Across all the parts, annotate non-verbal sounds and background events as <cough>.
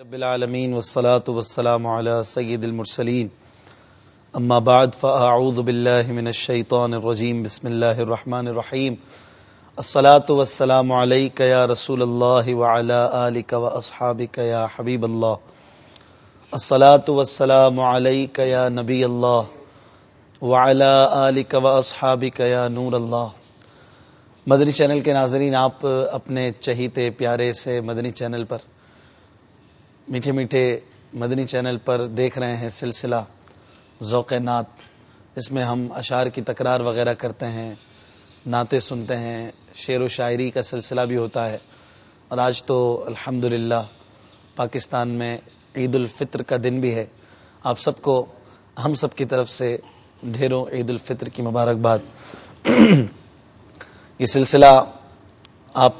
رب العالمین والصلاة والسلام على سید المرسلین. اما بعد، فاعوذ باللہ من الشیطان الرجیم، بسم اللہ الرحمن الرحیم. الصلاة والسلام علیک یا رسول اللہ وعلى آلک واصحابک یا حبیب اللہ. الصلاة والسلام علیک یا نبی اللہ وعلى آلک واصحابک یا نور اللہ. مدنی چینل کے ناظرین، آپ اپنے چہیتے پیارے سے مدنی چینل پر میٹھے میٹھے مدنی چینل پر دیکھ رہے ہیں سلسلہ ذوق نعت۔ اس میں ہم اشعار کی تکرار وغیرہ کرتے ہیں، نعتیں سنتے ہیں، شعر و شاعری کا سلسلہ بھی ہوتا ہے۔ اور آج تو الحمد پاکستان میں عید الفطر کا دن بھی ہے۔ آپ سب کو، ہم سب کی طرف سے ڈھیروں عید الفطر کی مبارکباد۔ یہ سلسلہ آپ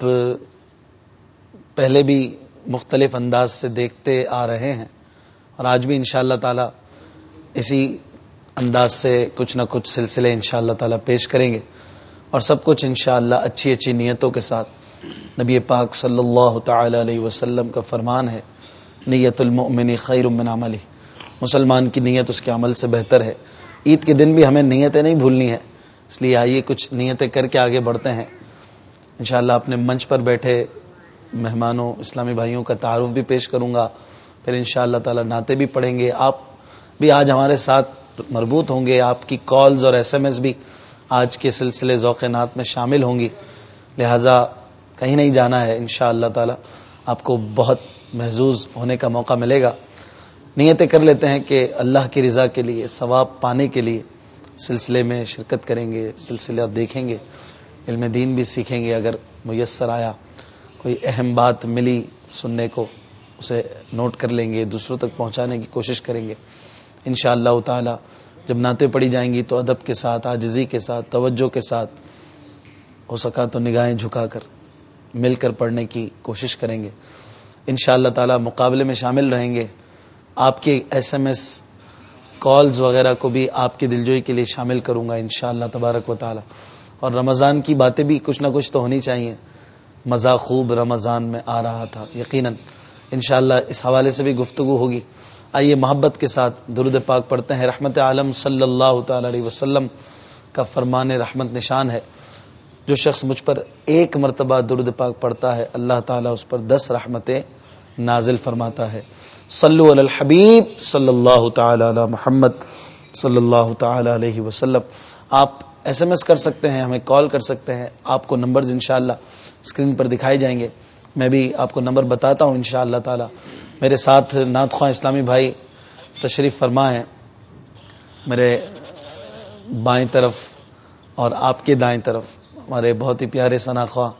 پہلے بھی مختلف انداز سے دیکھتے آ رہے ہیں اور آج بھی انشاءاللہ تعالی اسی انداز سے کچھ نہ کچھ سلسلے انشاءاللہ تعالی پیش کریں گے اور سب کچھ انشاءاللہ اچھی اچھی نیتوں کے ساتھ نبی پاک صلی اللہ تعالی علیہ وسلم کا فرمان ہے، نیت المؤمن خیر من عملی۔ مسلمان کی نیت اس کے عمل سے بہتر ہے۔ عید کے دن بھی ہمیں نیتیں نہیں بھولنی ہے اس لیے آئیے کچھ نیتیں کر کے آگے بڑھتے ہیں۔ انشاءاللہ اپنے منچ پر بیٹھے مہمانوں، اسلامی بھائیوں کا تعارف بھی پیش کروں گا۔ پھر ان شاء اللہ تعالی ناطے بھی پڑھیں گے۔ آپ بھی آج ہمارے ساتھ مربوط ہوں گے۔ آپ کی کالز اور ایس ایم ایس بھی آج کے سلسلے ذوق نعت میں شامل ہوں گی۔ لہذا کہیں نہیں جانا ہے ان شاء اللہ تعالی۔ آپ کو بہت محظوظ ہونے کا موقع ملے گا۔ نیتیں کر لیتے ہیں کہ اللہ کی رضا کے لیے، ثواب پانے کے لیے سلسلے میں شرکت کریں گے سلسلہ دیکھیں گے۔ علم دین بھی سیکھیں گے۔ اگر میسر آیا کوئی اہم بات ملی سننے کو، اسے نوٹ کر لیں گے، دوسروں تک پہنچانے کی کوشش کریں گے۔ ان شاء اللہ تعالی، جب نعتیں پڑھی جائیں گی تو ادب کے ساتھ آجزی کے ساتھ، توجہ کے ساتھ ہو سکا تو نگاہیں جھکا کر مل کر پڑھنے کی کوشش کریں گے۔ ان شاء اللہ تعالی مقابلے میں شامل رہیں گے۔ آپ کے ایس ایم ایس کالز وغیرہ کو بھی آپ کی دلجوئی کے لیے شامل کروں گا ان شاء اللہ تبارک و تعالی۔ اور رمضان کی باتیں بھی کچھ نہ کچھ تو ہونی چاہیے۔ مزہ خوب رمضان میں آ رہا تھا، یقیناً۔ انشاءاللہ اس حوالے سے بھی گفتگو ہوگی۔ آئیے محبت کے ساتھ درود پاک پڑھتے ہیں۔ رحمت عالم صلی اللہ تعالی علیہ وسلم کا فرمان رحمت نشان ہے۔ جو شخص مجھ پر ایک مرتبہ درود پاک پڑھتا ہے، اللہ تعالیٰ اس پر دس رحمتیں نازل فرماتا ہے۔ صلو علی الحبیب صلی اللہ تعالی علی محمد صلی اللہ تعالی علیہ وسلم۔ آپ ایس ایم ایس کر سکتے ہیں، ہمیں کال کر سکتے ہیں۔ آپ کو نمبرز انشاءاللہ اسکرین پر دکھائے جائیں گے۔ میں بھی آپ کو نمبر بتاتا ہوں انشاء اللہ تعالی۔ میرے ساتھ نعت خواہ اسلامی بھائی تشریف فرما ہے میرے بائیں طرف اور آپ کے دائیں طرف، ہمارے بہت ہی پیارے ثنا خواہ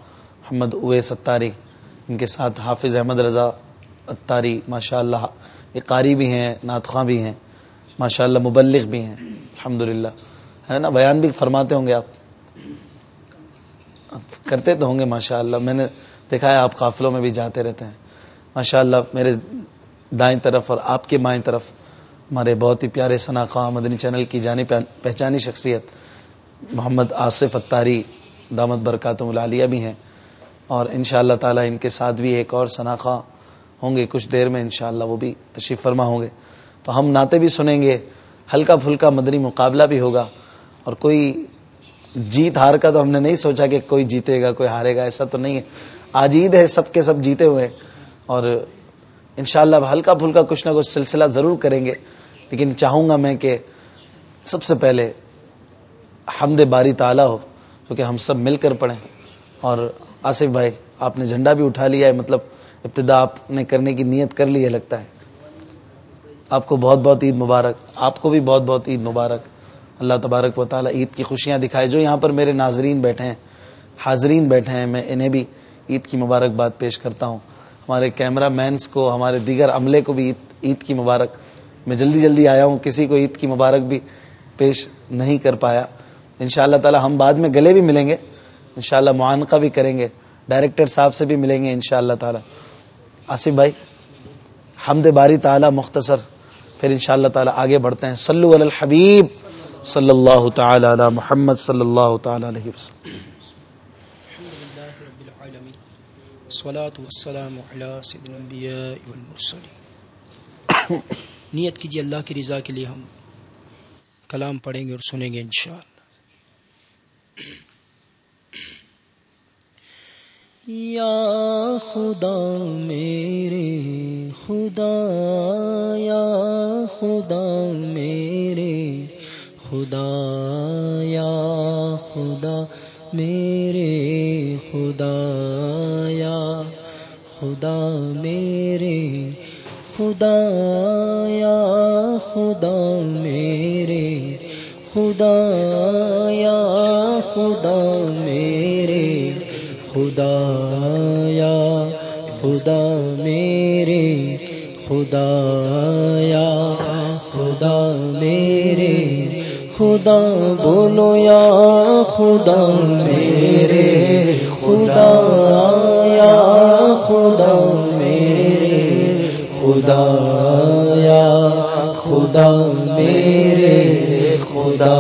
محمد اوے ستاری ان کے ساتھ حافظ احمد رضا اتاری ماشاء اللہ قاری بھی ہیں، نعت خواہ بھی ہیں ماشاء اللہ مبلغ بھی ہیں الحمد ہے نا؟ بیان بھی فرماتے ہوں گے آپ۔ کرتے تو ہوں گے ماشاء اللہ میں نے دیکھا ہے آپ قافلوں میں بھی جاتے رہتے ہیں۔ ماشاء اللہ میرے دائیں طرف اور آپ کے بائیں طرف ہمارے بہت ہی پیارے ثنا خواہ مدنی چینل کی جانی پہچانی شخصیت محمد آصف اتاری، دامت برکاتم العالیہ بھی ہیں۔ اور ان شاء اللہ تعالیٰ ان کے ساتھ بھی ایک اور ثنا خواہ ہوں گے۔ کچھ دیر میں انشاءاللہ وہ بھی تشریف فرما ہوں گے۔ تو ہم ناطے بھی سنیں گے۔ ہلکا پھلکا مدنی مقابلہ بھی ہوگا۔ اور کوئی جیت ہار کا تو ہم نے نہیں سوچا کہ کوئی جیتے گا، کوئی ہارے گا، ایسا تو نہیں ہے۔ آج عید ہے، سب کے سب جیتے ہوئے۔ اور انشاءاللہ اللہ ہلکا پھلکا کچھ نہ کچھ سلسلہ ضرور کریں گے۔ لیکن چاہوں گا میں کہ سب سے پہلے حمد باری تعالی ہو، کیونکہ ہم سب مل کر پڑھیں۔ اور آصف بھائی، آپ نے جھنڈا بھی اٹھا لیا ہے مطلب ابتدا آپ نے کرنے کی نیت کر لی ہے، لگتا ہے۔ آپ کو بہت بہت عید مبارک۔ آپ کو بھی بہت بہت عید مبارک۔ اللہ تبارک و تعالی عید کی خوشیاں دکھائے، جو یہاں پر میرے ناظرین بیٹھے ہیں، حاضرین بیٹھے ہیں، میں انہیں بھی عید کی مبارکباد پیش کرتا ہوں۔ ہمارے کیمرہ مینس کو، ہمارے دیگر عملے کو بھی عید کی مبارک۔ میں جلدی جلدی آیا ہوں، کسی کو عید کی مبارک بھی پیش نہیں کر پایا۔ ان شاء اللہ تعالی ہم بعد میں گلے بھی ملیں گے۔ ان شاء اللہ معانقہ بھی کریں گے۔ ڈائریکٹر صاحب سے بھی ملیں گے ان شاء اللہ تعالی۔ آصف بھائی، حمد باری تعالی مختصر۔ پھر ان شاء اللہ تعالی آگے بڑھتے ہیں۔ سلو الحبیب۔ صلی اللہ تعالی علی محمد صلی اللہ تعالی علیہ وسلم. صلاۃ والسلام علی سید الانبیاء والمرسلین. نیت کیجیے اللہ کی رضا کے لیے ہم کلام پڑھیں گے اور سنیں گے انشاءاللہ. یا خدا میرے خدا، یا خدا میرے خدا، یا خدا، میرے خدا، یا خدا، میرے خدا، یا خدا، میرے خدا، یا خدا، میرے خدا، یا خدا، میرے خدا خدا خدا، بولو یا خدا، میرے خدا، یا خدا، میرے خدا، یا خدا، میرے خدا،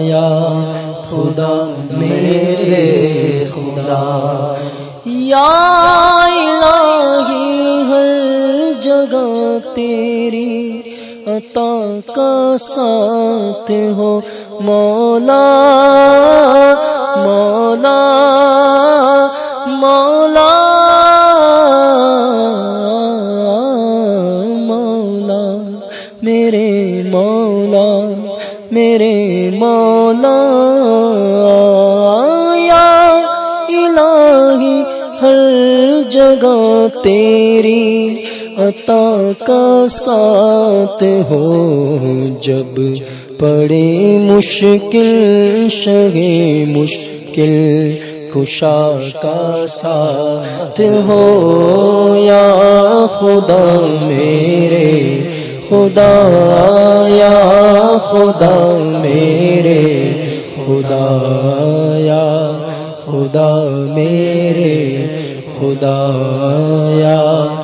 یا خدا، میرے خدا، یا ساتھ ہو۔ مولا مولا مولا مولا۔ میرے مولا میرے مولا۔ یا الہی، ہر جگہ تیری عطا کا ساتھ ہو جب پڑے مشکل شگے مشکل کشا کا ساتھ ہو یا خدا میرے خدا، یا خدا میرے خدا، یا خدا میرے خدا، یا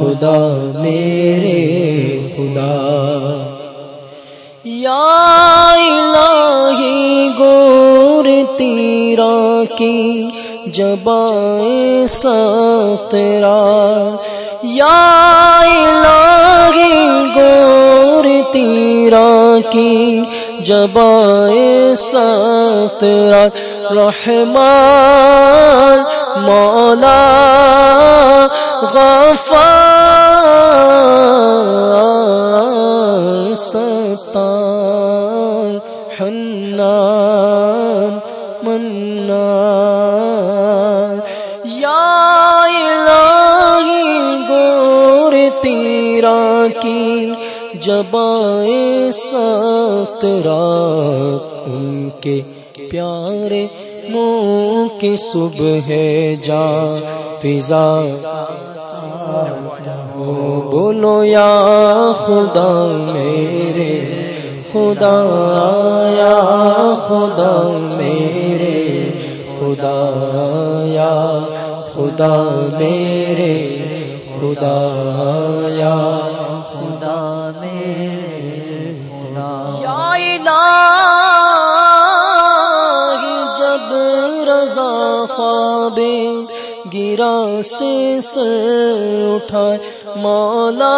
خدا، میرے خدا۔ یا الہی گور تیرا کی جبائے ساترا یا الہی گور تیرا کی جبائے ساترا رحمان مولا غفار ستار حنان منان یا الہی گور تیرا کی جبائے سترا ان کے پیارے کی صبح ہے، جا فضا بولو یا خدا میرے، خدا یا خدا میرے، خدا یا خدا میرے، خدا یا خدا میرے۔ رضا خوابے گرا سے سر اٹھائے، مولا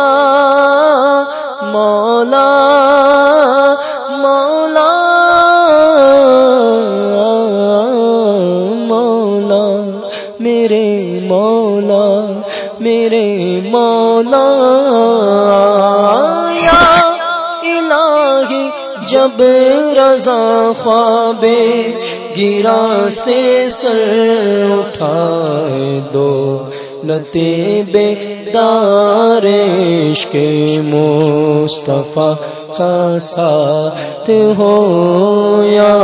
مولا مولا مولا، میرے مولا میرے مولا، یا الہی، جب رضا خوابے گرا سے سر اٹھائے دو لتے بے دارش کے مصطفیٰ کا ساتھ ہو یا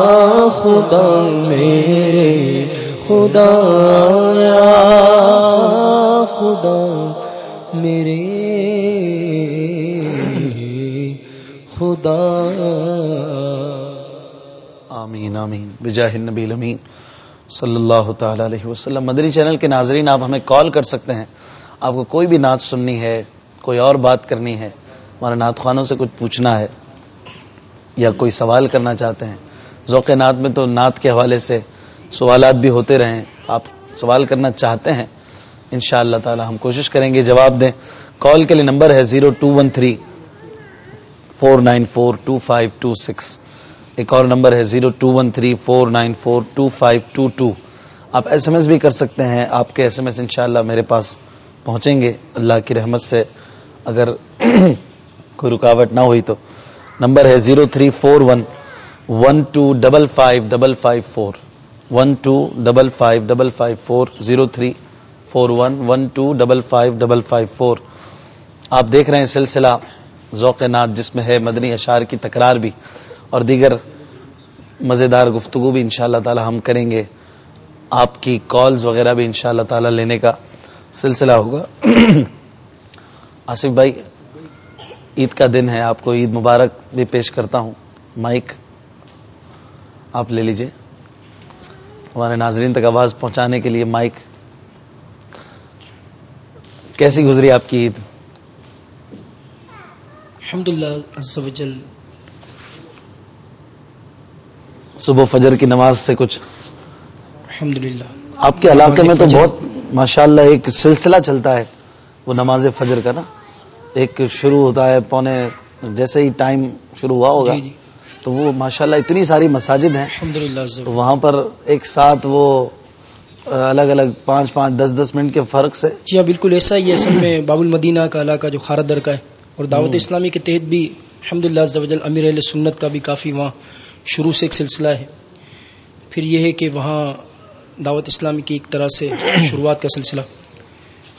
خدا میرے خدا، یا خدا میرے خدا۔ آمین آمین، بجاہ النبی الامین صلی اللہ تعالی علیہ وسلم۔ مدری چینل کے ناظرین، آپ ہمیں کال کر سکتے ہیں۔ آپ کو کوئی بھی نعت سننی ہے، کوئی اور بات کرنی ہے، ہمارے نعت خوانوں سے کچھ پوچھنا ہے یا کوئی سوال کرنا چاہتے ہیں، ذوق نعت میں تو نعت کے حوالے سے سوالات بھی ہوتے رہیں۔ آپ سوال کرنا چاہتے ہیں ان شاء اللہ تعالی ہم کوشش کریں گے۔ جواب دیں۔ کال کے لیے نمبر ہے zero two one three four nine four two five two six. ایک اور نمبر ہے zero two one three four nine four two five two two. آپ ایس ایم ایس بھی کر سکتے ہیں، آپ کے ایس ایم ایس انشاءاللہ میرے پاس پہنچیں گے۔ اللہ کی رحمت سے اگر <clears throat> کوئی رکاوٹ نہ ہوئی تو۔ نمبر ہے zero three four one one two double five double five four. One two double five double five four, zero three four one one two double five double five four. آپ دیکھ رہے ہیں سلسلہ ذوق نات جس میں ہے مدنی اشار کی تکرار بھی۔ اور دیگر مزیدار گفتگو بھی انشاءاللہ تعالی ہم کریں گے۔ آپ کی کالز وغیرہ بھی انشاءاللہ تعالی لینے کا سلسلہ ہوگا۔ <clears throat> آصف بھائی، عید کا دن ہے، آپ کو عید مبارک بھی پیش کرتا ہوں۔ مائک آپ لے لیجیے۔ ہمارے ناظرین تک آواز پہنچانے کے لیے مائک۔ کیسی گزری آپ کی عید؟ الحمد للہ صبح فجر کی نماز سے کچھ؟ الحمد للہ آپ کے علاقے میں تو۔ بہت ماشاءاللہ ایک سلسلہ چلتا ہے وہ نماز فجر کا نا۔ ایک شروع ہوتا ہے پونے جیسے ہی ٹائم شروع ہوا ہوگا جی جی۔ تو وہ ماشاءاللہ اتنی ساری مساجد ہیں۔ تو وہاں پر ایک ساتھ وہ الگ الگ پانچ پانچ دس دس منٹ کے فرق سے۔ جی ہاں بالکل ایسا ہی ہے۔ اصل میں باب المدینہ کا علاقہ جو خاردر کا ہے اور دعوت۔ اسلامی کے تحت بھی الحمد للہ امیر علیہ سنت کا بھی کافی وہاں شروع سے ایک سلسلہ ہے۔ پھر یہ ہے کہ وہاں دعوت اسلامی کی ایک طرح سے شروعات کا سلسلہ۔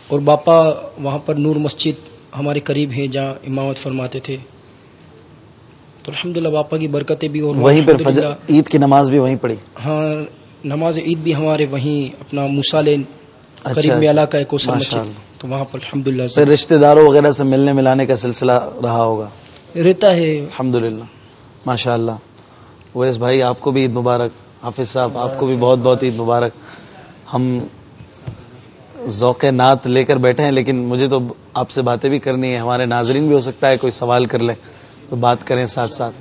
اور باپا وہاں پر نور مسجد ہمارے قریب ہے جہاں امامت فرماتے تھے۔ تو الحمد باپا کی برکتیں بھی اور وہیں پر فجر عید کی نماز بھی وہیں پڑی ہاں نماز عید بھی ہمارے وہیں اپنا مسالے اچھا، قریب میں۔ علاقہ ہے ماشاء مسجد۔ تو وہاں پر الحمد للہ پھر رشتہ داروں وغیرہ سے ملنے ملانے کا سلسلہ رہا ہوگا۔ رہتا ہے۔ الحمد للہ ماشاء اللہ۔ ویس بھائی آپ کو بھی عید مبارک حافظ صاحب آپ کو بھی بہت بہت عید مبارک۔ ہم ذوق نعت لے کر بیٹھے ہیں لیکن مجھے تو آپ سے باتیں بھی کرنی ہے ہمارے ناظرین بھی ہو سکتا ہے کوئی سوال کر لیں تو بات کریں ساتھ ساتھ۔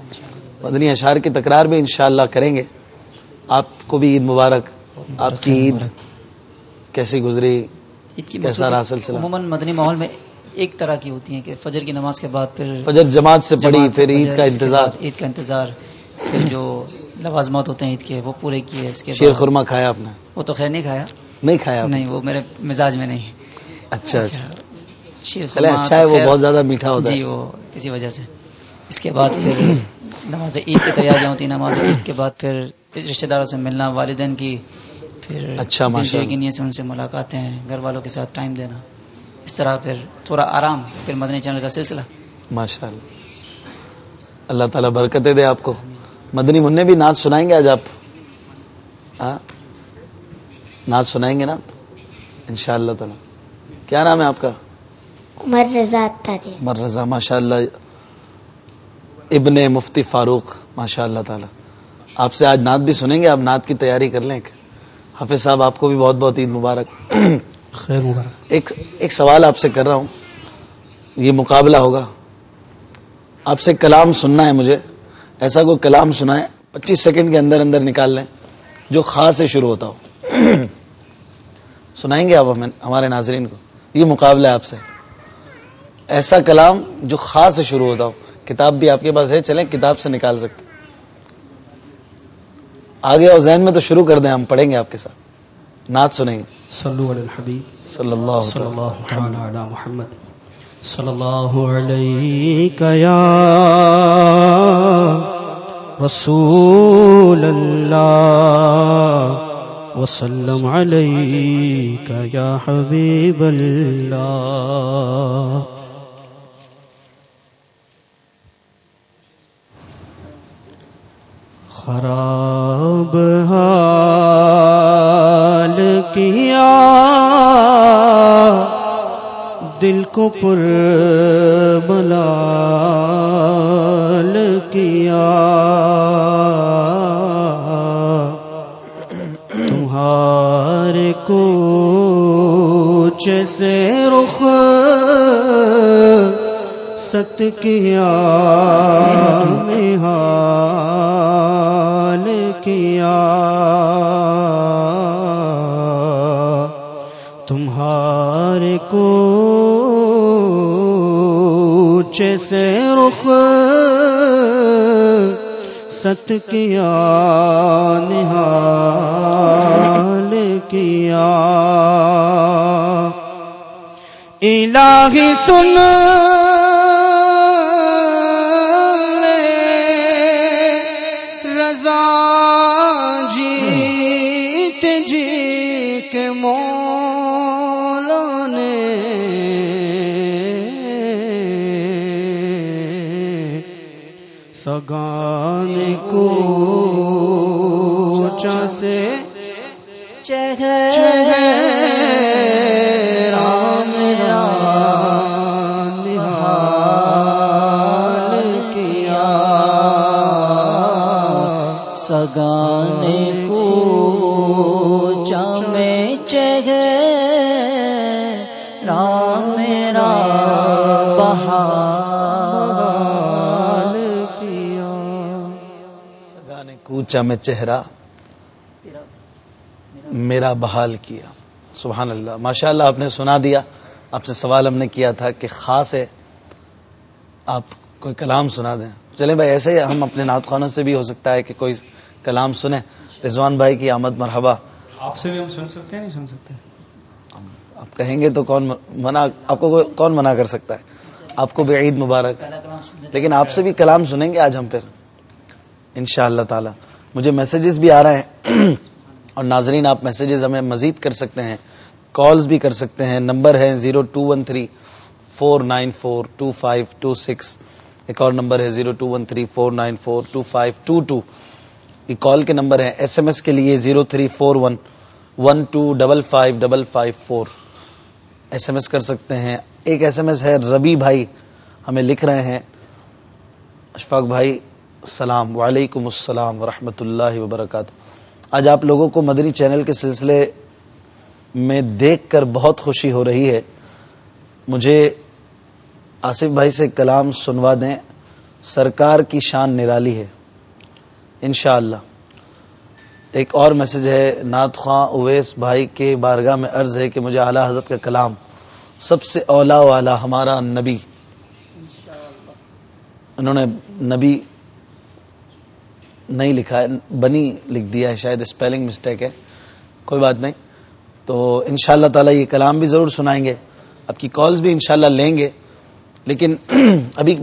مدنی اشار کی تکرار بھی انشاءاللہ کریں گے۔ آپ کو بھی عید مبارک۔ آپ کی عید کیسی گزری؟ کیسا رہا سلسلہ؟ عموماً مدنی ماحول میں ایک طرح کی ہوتی ہیں کہ فجر کی نماز کے بعد پھر فجر جماعت سے سے پھر عید کا انتظار۔ عید کا انتظار۔ پھر جو لوازمات ہوتے ہیں عید کے وہ پورے کیے اس کے شیر خورما کھایا آپ نے؟ وہ تو خیر نہیں کھایا۔ نہیں کھایا؟ نہیں وہ میرے مزاج میں نہیں۔ اچھا اچھا۔ شیر چلے خورما اچھا ہے وہ بہت زیادہ میٹھا ہوتا جی ہے وہ کسی وجہ سے۔ اس کے بعد پھر نماز عید کی تیاریاں ہوتی ہیں نماز عید کے بعد پھر رشتہ داروں سے ملنا والدین کی پھر اچھا، کی نیت سے ان سے ملاقاتیں گھر والوں کے ساتھ ٹائم دینا۔ اس طرح پھر تھوڑا آرام پھر مدنی چینل کا سلسلہ۔ ماشاء اللہ اللہ تعالیٰ برکتیں دے آپ کو۔ مدنی منع بھی نعت سنائیں گے آج آپ؟ ہاں؟ نعت سنائیں گے نا؟ ان شاء اللہ تعالیٰ۔ کیا نام ہے آپ کا؟ عمر رضا تاری مر رضا ماشاء اللہ ابن مفتی فاروق ماشاء اللہ تعالیٰ۔ آپ سے آج نعت بھی سنیں گے آپ نعت کی تیاری کر لیں حافظ صاحب آپ کو بھی بہت بہت عید مبارک۔ خیر مبارک۔ ایک ایک سوال آپ سے کر رہا ہوں۔ یہ مقابلہ ہوگا۔ آپ سے کلام سننا ہے مجھے۔ ایسا کوئی کلام سنا ہے پچیس سیکنڈ کے اندر اندر نکال لیں جو خاص سے شروع ہوتا ہو۔ <clears throat> سنائیں گے آپ ہمیں ہمارے ناظرین کو۔ یہ مقابلہ ہے آپ سے۔ ایسا کلام جو خاص سے شروع ہوتا ہو۔ کتاب بھی آپ کے پاس ہے چلیں کتاب سے نکال سکتے آگے اور ذہن میں تو شروع کر دیں ہم پڑھیں گے آپ کے ساتھ۔ نعت سنیں گے۔ صلو علی الحبیب۔ صلی اللہ صلی علیہ اللہ تعالی علی محمد۔ صلی اللہ علیہ یا رسول اللہ وسلم علیک یا حبیب اللہ خراب حال کیا۔ دل کو پر ملال کیا۔ تمہارے کوچ سے رخ ست کیا نحال کیا۔ تمہارے کوچ سے رخ ست کیا نہال کیا۔ الہی سن سگان کو سے رام رام نہال کیا سگانے کوچا میں چہرہ میرا بحال کیا۔ سبحان اللہ۔ ماشاء اللہ آپ نے سنا دیا۔ آپ سے سوال ہم نے کیا تھا کہ خاص ہے آپ کوئی کلام سنا دیں۔ چلیں بھائی ایسے ہی ہم اپنے نعت خانوں سے بھی ہو سکتا ہے کہ کوئی کلام سنیں۔ رضوان بھائی کی آمد مرحبا۔ آپ سے بھی ہم سن سکتے ہیں نہیں سن سکتے؟ آپ کہیں گے تو کون منع آپ کو کون منع کر سکتا ہے؟ آپ کو بھی عید مبارک۔ لیکن آپ سے بھی کلام سنیں گے آج ہم پھر۔ ان شاء اللہ تعالی۔ مجھے میسیجز بھی آ رہے ہیں۔ اور ناظرین، آپ میسیجز ہمیں مزید کر سکتے ہیں۔ کالز بھی کر سکتے ہیں۔ نمبر ہے zero two one three, four nine four two five two six. ایک اور نمبر ہے zero two one three, four nine four two five two two. یہ کال کے نمبر ہیں۔ ایس ایم ایس کے لیے zero three four one one two double five double five four. S M S کر سکتے ہیں۔ ایک ایس ایم ایس ہے، ربی بھائی ہمیں لکھ رہے ہیں۔ اشفاق بھائی السلام وعلیکم السلام ورحمۃ اللہ وبرکاتہ۔ آج آپ لوگوں کو مدنی چینل کے سلسلے میں دیکھ کر بہت خوشی ہو رہی ہے۔ مجھے آصف بھائی سے کلام سنوا دیں۔ سرکار کی شان نرالی ہے۔ انشاءاللہ۔ ایک اور میسج ہے نعت خواں اویس بھائی کے بارگاہ میں عرض ہے کہ مجھے اعلی حضرت کا کلام سب سے اولا والا ہمارا نبی۔ انہوں نے نبی نہیں لکھا ہے، بنی لکھ دیا ہے، شاید اسپیلنگ مسٹیک ہے، کوئی بات نہیں۔ تو ان شاء اللہ تعالی یہ کلام بھی ضرور سنائیں گے۔ آپ کی کالز بھی انشاءاللہ لیں گے۔ لیکن <clears throat> ابھی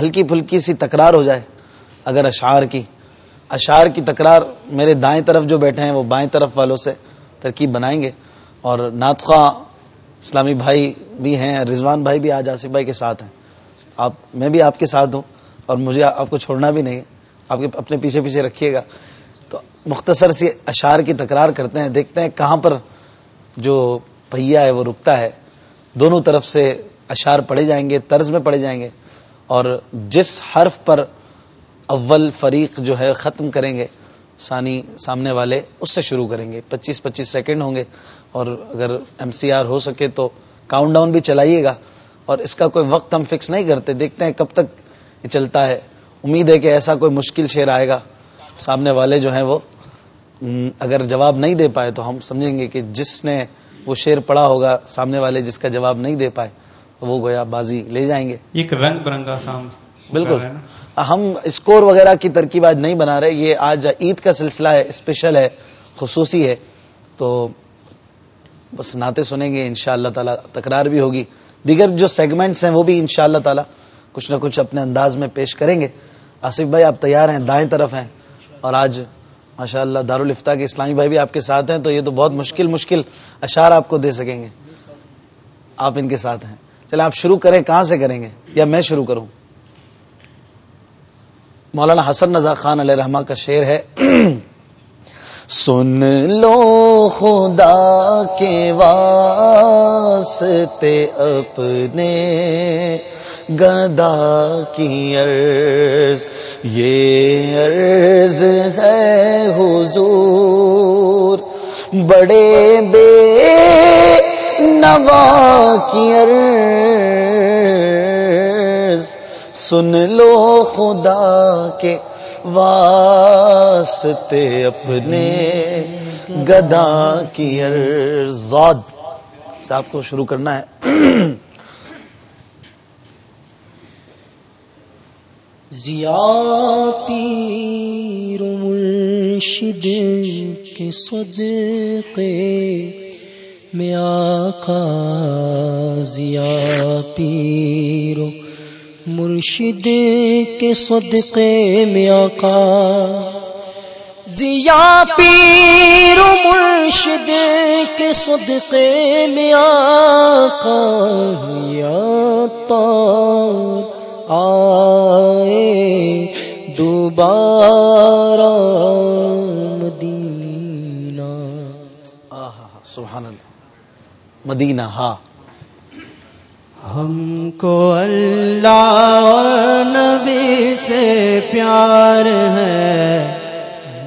ہلکی پھلکی سی تکرار ہو جائے۔ اگر اشعار کی اشعار کی تکرار میرے دائیں طرف جو بیٹھے ہیں، وہ بائیں طرف والوں سے ترکیب بنائیں گے۔ اور ناتخواں اسلامی بھائی بھی ہیں، رضوان بھائی بھی، آج آصف بھائی کے ساتھ ہیں۔ آپ، میں بھی آپ کے ساتھ ہوں اور مجھے آپ کو چھوڑنا بھی نہیں ہے۔ آپ کے اپنے پیچھے پیچھے رکھیے گا۔ تو مختصر سی اشعار کی تکرار کرتے ہیں، دیکھتے ہیں کہاں پر جو پہیا ہے وہ رکتا ہے۔ دونوں طرف سے اشعار پڑھے جائیں گے، طرز میں پڑھے جائیں گے۔ اور جس حرف پر اول فریق جو ہے ختم کریں گے، ثانی سامنے والے، اس سے شروع کریں گے۔ پچیس پچیس سیکنڈ ہوں گے۔ اور اگر ایم سی آر ہو سکے تو کاؤنٹ ڈاؤن بھی چلائیے گا۔ اور اس کا کوئی وقت ہم فکس نہیں کرتے، دیکھتے ہیں کب تک یہ چلتا ہے۔ امید ہے کہ ایسا کوئی مشکل شعر آئے گا۔ سامنے والے جو ہیں وہ اگر جواب نہیں دے پائے تو ہم سمجھیں گے کہ جس نے وہ شعر پڑھا ہوگا سامنے والے جس کا جواب نہیں دے پائے تو وہ گویا بازی لے جائیں گے۔ ایک رنگ برنگا سام بالکل۔ ہم اسکور وغیرہ کی ترکیب آج نہیں بنا رہے یہ آج عید کا سلسلہ ہے اسپیشل ہے خصوصی ہے۔ تو بس ناطے سنیں گے ان شاء اللہ تعالی تکرار بھی ہوگی۔ دیگر جو سیگمنٹس ہیں وہ بھی ان شاء اللہ تعالی کچھ نہ کچھ اپنے انداز میں پیش کریں گے۔ آصف بھائی، آپ تیار ہیں؟ دائیں طرف ہیں۔ اور آج ماشاء اللہ دارالفتہ کے اسلامی بھائی بھی آپ کے ساتھ ہیں، تو یہ تو بہت مشکل مشکل اشعار آپ کو دے سکیں گے۔ آپ ان کے ساتھ ہیں۔ چلے آپ شروع کریں، کہاں سے کریں گے؟ یا میں شروع کروں؟ مولانا حسن رضا خان علیہ رحمہ کا شعر ہے، سن لو خدا کے واسطے اپنے گدا کی عرض، یہ عرض ہے حضور۔ بڑے بے نوا کی عرض۔ سن لو خدا کے واسطے اپنے گدا کی ارزاد سے آپ کو شروع کرنا ہے۔ ضیا پیر مرشد کے صدقے میں آقا ضیا پیر مرشد کے صدقے میں آقا ضیا پیر مرشد کے صدقے میں آقا یا تار آئے دوبارہ مدینہ۔ آہا، سبحان اللہ۔ مدینہ ہاں۔ ہم کو اللہ اور نبی سے پیار ہے۔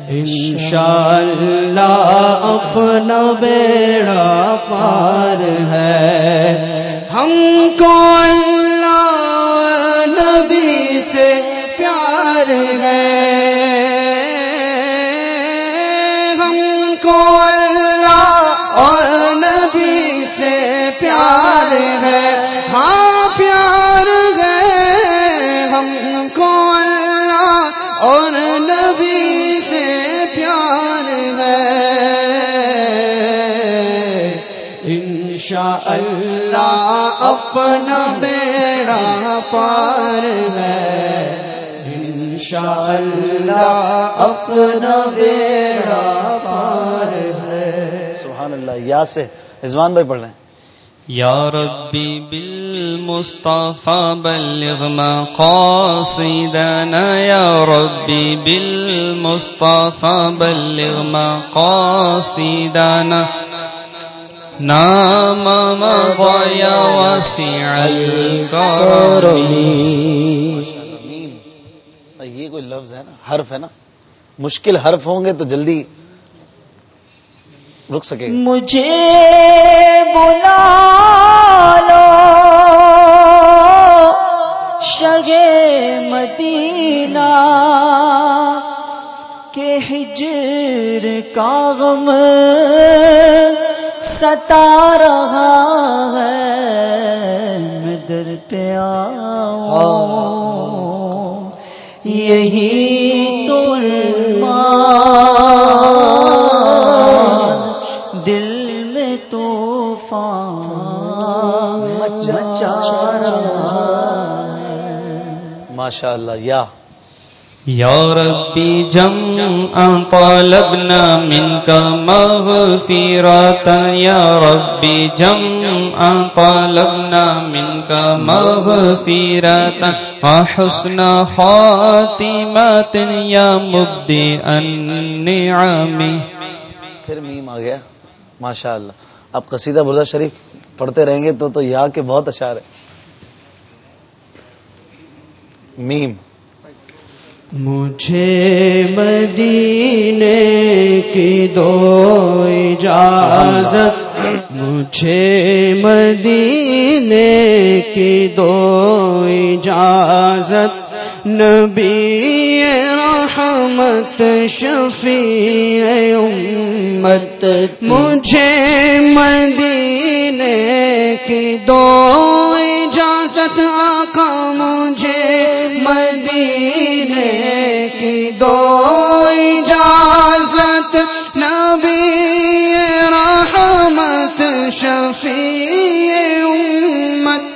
انشاءاللہ اپنا بیڑا پار ہے۔ ہم کو اللہ سے پیار ہے۔ ہم کو اللہ اور نبی سے پیار ہے۔ ہاں پیار ہے۔ ہم کو اللہ اور نبی سے پیار ہے۔ انشاء اللہ اپنا بیڑا پار ہے۔ انشاء اللہ اپنا بیڑا پار ہے۔ سبحان اللہ یا سے رضوان بھائی پڑھ رہے ہیں۔ یا ربی بالمصطفى بلغ مقاصدنا یا ربی بالمصطفى بلغ مقاصدنا نام مضى واسع الكرم کوئی لفظ ہے نا حرف ہے نا۔ مشکل حرف ہوں گے تو جلدی رک سکے گا۔ مجھے بلا لو شگے مدینہ کے ہجر کا غم ستا رہا ہے میں در پہ آؤں۔ یہی تو دل میں طوفان مچا رہا ماشاء اللہ یا يا ربي جمعا طالبنا منك مغفرة يا ربي جمعا طالبنا منك مغفرة وحسن خاتمة يا مبدي النعم پھر میم آ گیا ماشاء اللہ آپ قصیدہ بردا شریف پڑھتے رہیں گے تو تو یا کے بہت اشعار ہے میم۔ مجھے مدینے کی دو اجازت۔ مجھے مدینے کی دو اجازت۔ نبی رحمت، شفیع امت۔ مجھے مدینے کی دو اجازت آقا، مجھے مدینے کی دو اجازت۔ نبی رحمت، شفیع امت۔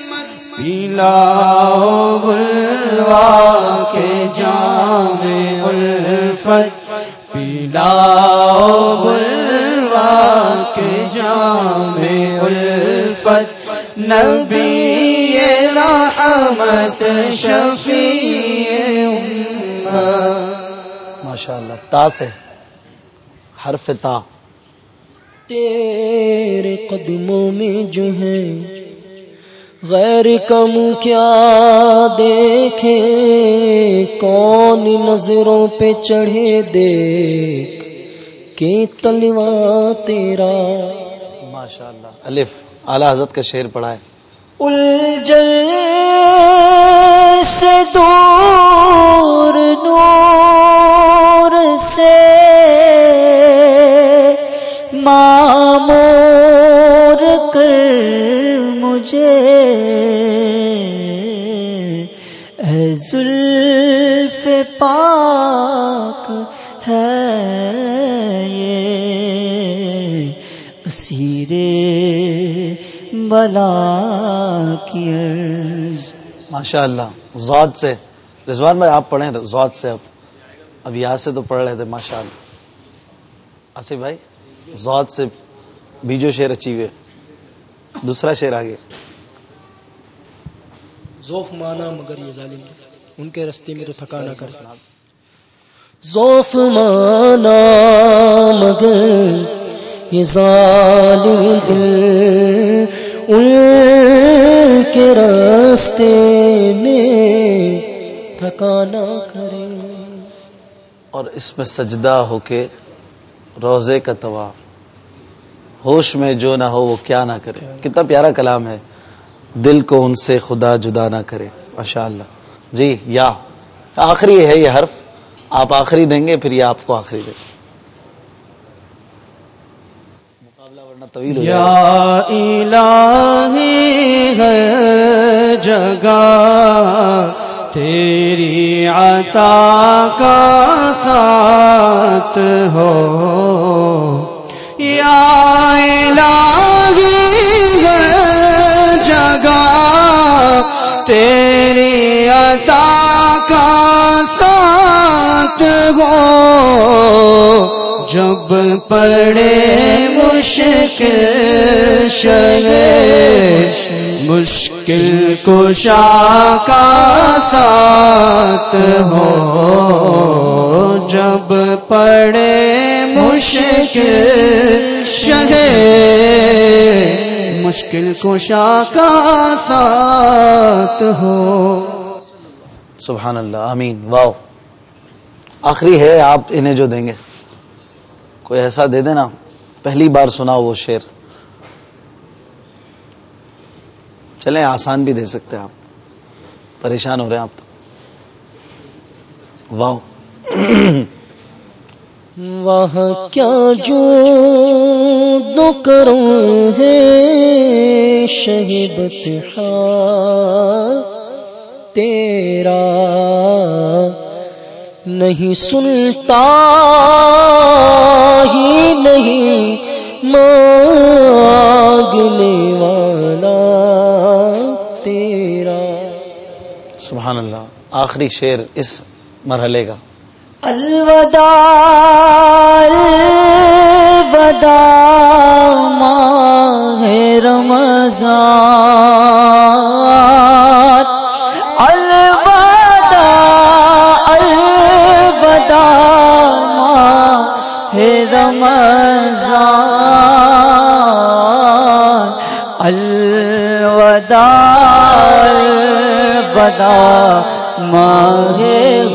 پلاؤ بلوا کے جام الفت پلاؤ بلوا کے جام الفت۔ نبی رحمت شفیع ماشاء اللہ تا سے حرف تا۔ تیرے قدموں میں جو ہے غیر کم کیا دیکھے کون نظروں پہ چڑھے؟ دیکھ کے تلوا تیرا ماشاء اللہ الف۔ اعلی حضرت کا شعر پڑھا ہے۔ الجل سے دور نور سے مامور کر مجھے اے زلف پاک ہے یہ اسیر بلا کی عرض۔ ماشاء اللہ زود سے۔ رضوان بھائی، آپ پڑھیں زواد سے۔ اب اب یہاں سے تو پڑھ رہے تھے ماشاء اللہ آصف بھائی؟ زواد سے بیجو شیر اچھی ہوئے دوسرا شیر آگے۔ ذوف مانا مگر یہ ظالم ان کے رستے میں تو تھکا نہ کر۔ ذوف مانا مگر یہ ظالم دل ان کے راستے میں تھکانا کرے۔ اور اس میں سجدہ ہو کے روزے کا طواف۔ ہوش میں جو نہ ہو وہ کیا نہ کرے۔ کتنا پیارا کلام ہے۔ دل کو ان سے خدا جدا نہ کرے۔ ماشاء اللہ جی یا۔ آخری ہے یہ حرف۔ آپ آخری دیں گے، پھر یہ آپ کو آخری دیں گے۔ مقابلہ ورنہ طویل یا الہی ہے جگہ۔ تیری عطا کا ساتھ ہو۔ یا الہی ہے جگہ تیری عطا کا ساتھ ہو۔ جب پڑے مشکل شگے مشکل کشا کا ساتھ ہو، جب پڑے مشکل شگے، مشکل کشا کا ساتھ ہو۔ سبحان اللہ، آمین۔ واو آخری ہے، آپ انہیں جو دیں گے۔ کوئی ایسا دے دینا، پہلی بار سنا وہ شیر چلیں، آسان بھی دے سکتے ہیں آپ۔ پریشان ہو رہے ہیں آپ تو۔ واو وہاں کیا جو دو کروں ہے شہید تیرا نہیں سنتا ہی نہیں۔ مانگنے والا سبحان اللہ، آخری شیر اس مرحلے کا۔ الوداع الوداع، ماہ رمضان۔ الوداع الوداع، ماہ رمضان۔ الوداع الوداع ماہ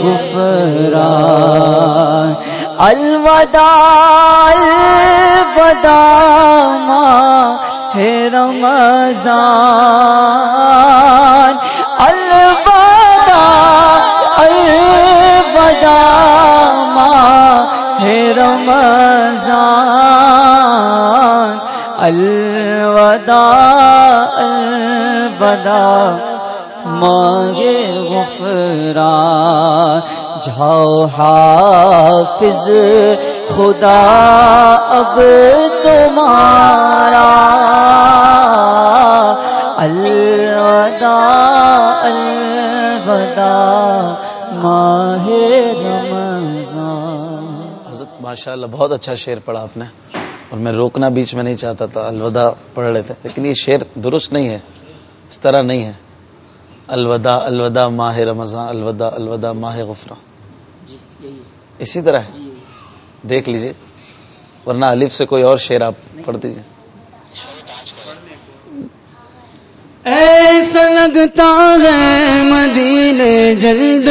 غفران۔ الوداع الوداع ماہ رمضان۔ الوداع الوداع ماہ رمضان۔ الوداع الوداع مانگے غفران۔ جاؤ حافظ، خدا اب تمہارا۔ الوداع الوداع، ماہ رمضان۔ حضرت ماشاء اللہ بہت اچھا شعر پڑھا آپ نے۔ اور میں روکنا بیچ میں نہیں چاہتا تھا، الوداع پڑھ رہے تھے لیکن یہ شعر درست نہیں ہے، اس طرح نہیں ہے۔ الوداع الوداع ماہ رمضان الوداع الوداع ماہ غفران۔ اسی طرح ہے۔ دیکھ لیجیے ورنہ الف سے کوئی اور شعر آپ پڑھ دیجیے۔ ایسا لگتا ہے مدینے جلد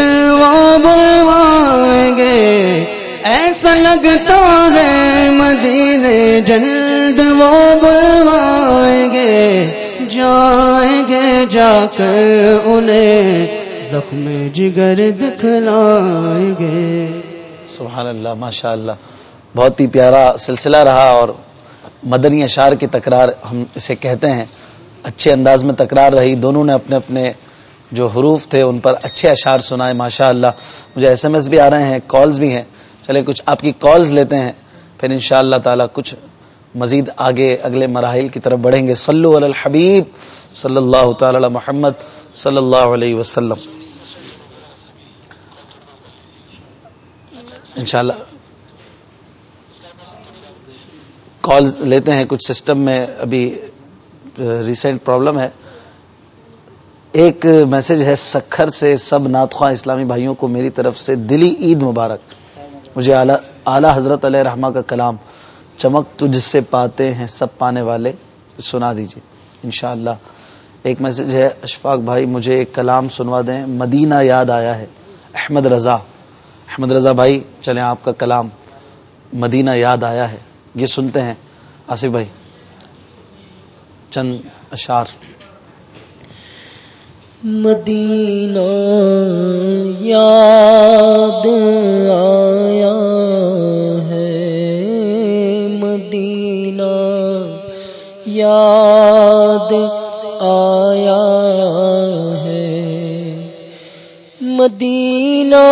بلوائیں گے۔ ایسا لگتا ہے مدینے جلد وہ بلوائیں گے۔ جائیں گے جا کر انہیں زخم جگر دکھلائیں گے۔ سبحان اللہ ماشاء اللہ بہت ہی پیارا سلسلہ رہا اور مدنی اشار کی تکرار ہم اسے کہتے ہیں۔ اچھے انداز میں تکرار رہی، دونوں نے اپنے اپنے جو حروف تھے ان پر اچھے اشعار سنائے ماشاء اللہ مجھے ایس ایم ایس بھی آ رہے ہیں کالز بھی ہیں۔ چلے، کچھ آپ کی کالز لیتے ہیں، پھر ان شاء اللہ تعالی کچھ مزید آگے اگلے مراحل کی طرف بڑھیں گے۔ صلو علی الحبیب صلی اللہ تعالی علی محمد صلی اللہ علیہ وسلم۔ انشاءاللہ کال لیتے ہیں، کچھ سسٹم میں ابھی ریسنٹ پرابلم ہے۔ ایک میسج ہے، سکھر سے سب ناتخواں اسلامی بھائیوں کو میری طرف سے دلی عید مبارک۔ مجھے اعلی حضرت علیہ رحمہ کا کلام۔ چمک تجھ سے پاتے ہیں، سب پانے والے، سنا دیجیے انشاءاللہ، ایک میسج ہے، اشفاق بھائی، مجھے ایک کلام سنوا دیں۔ مدینہ یاد آیا ہے۔ احمد رضا۔ احمد رضا بھائی، چلیں آپ کا کلام۔ مدینہ یاد آیا ہے۔ یہ سنتے ہیں۔ آصف بھائی، چند اشار مدینہ یاد آیا۔ مدینہ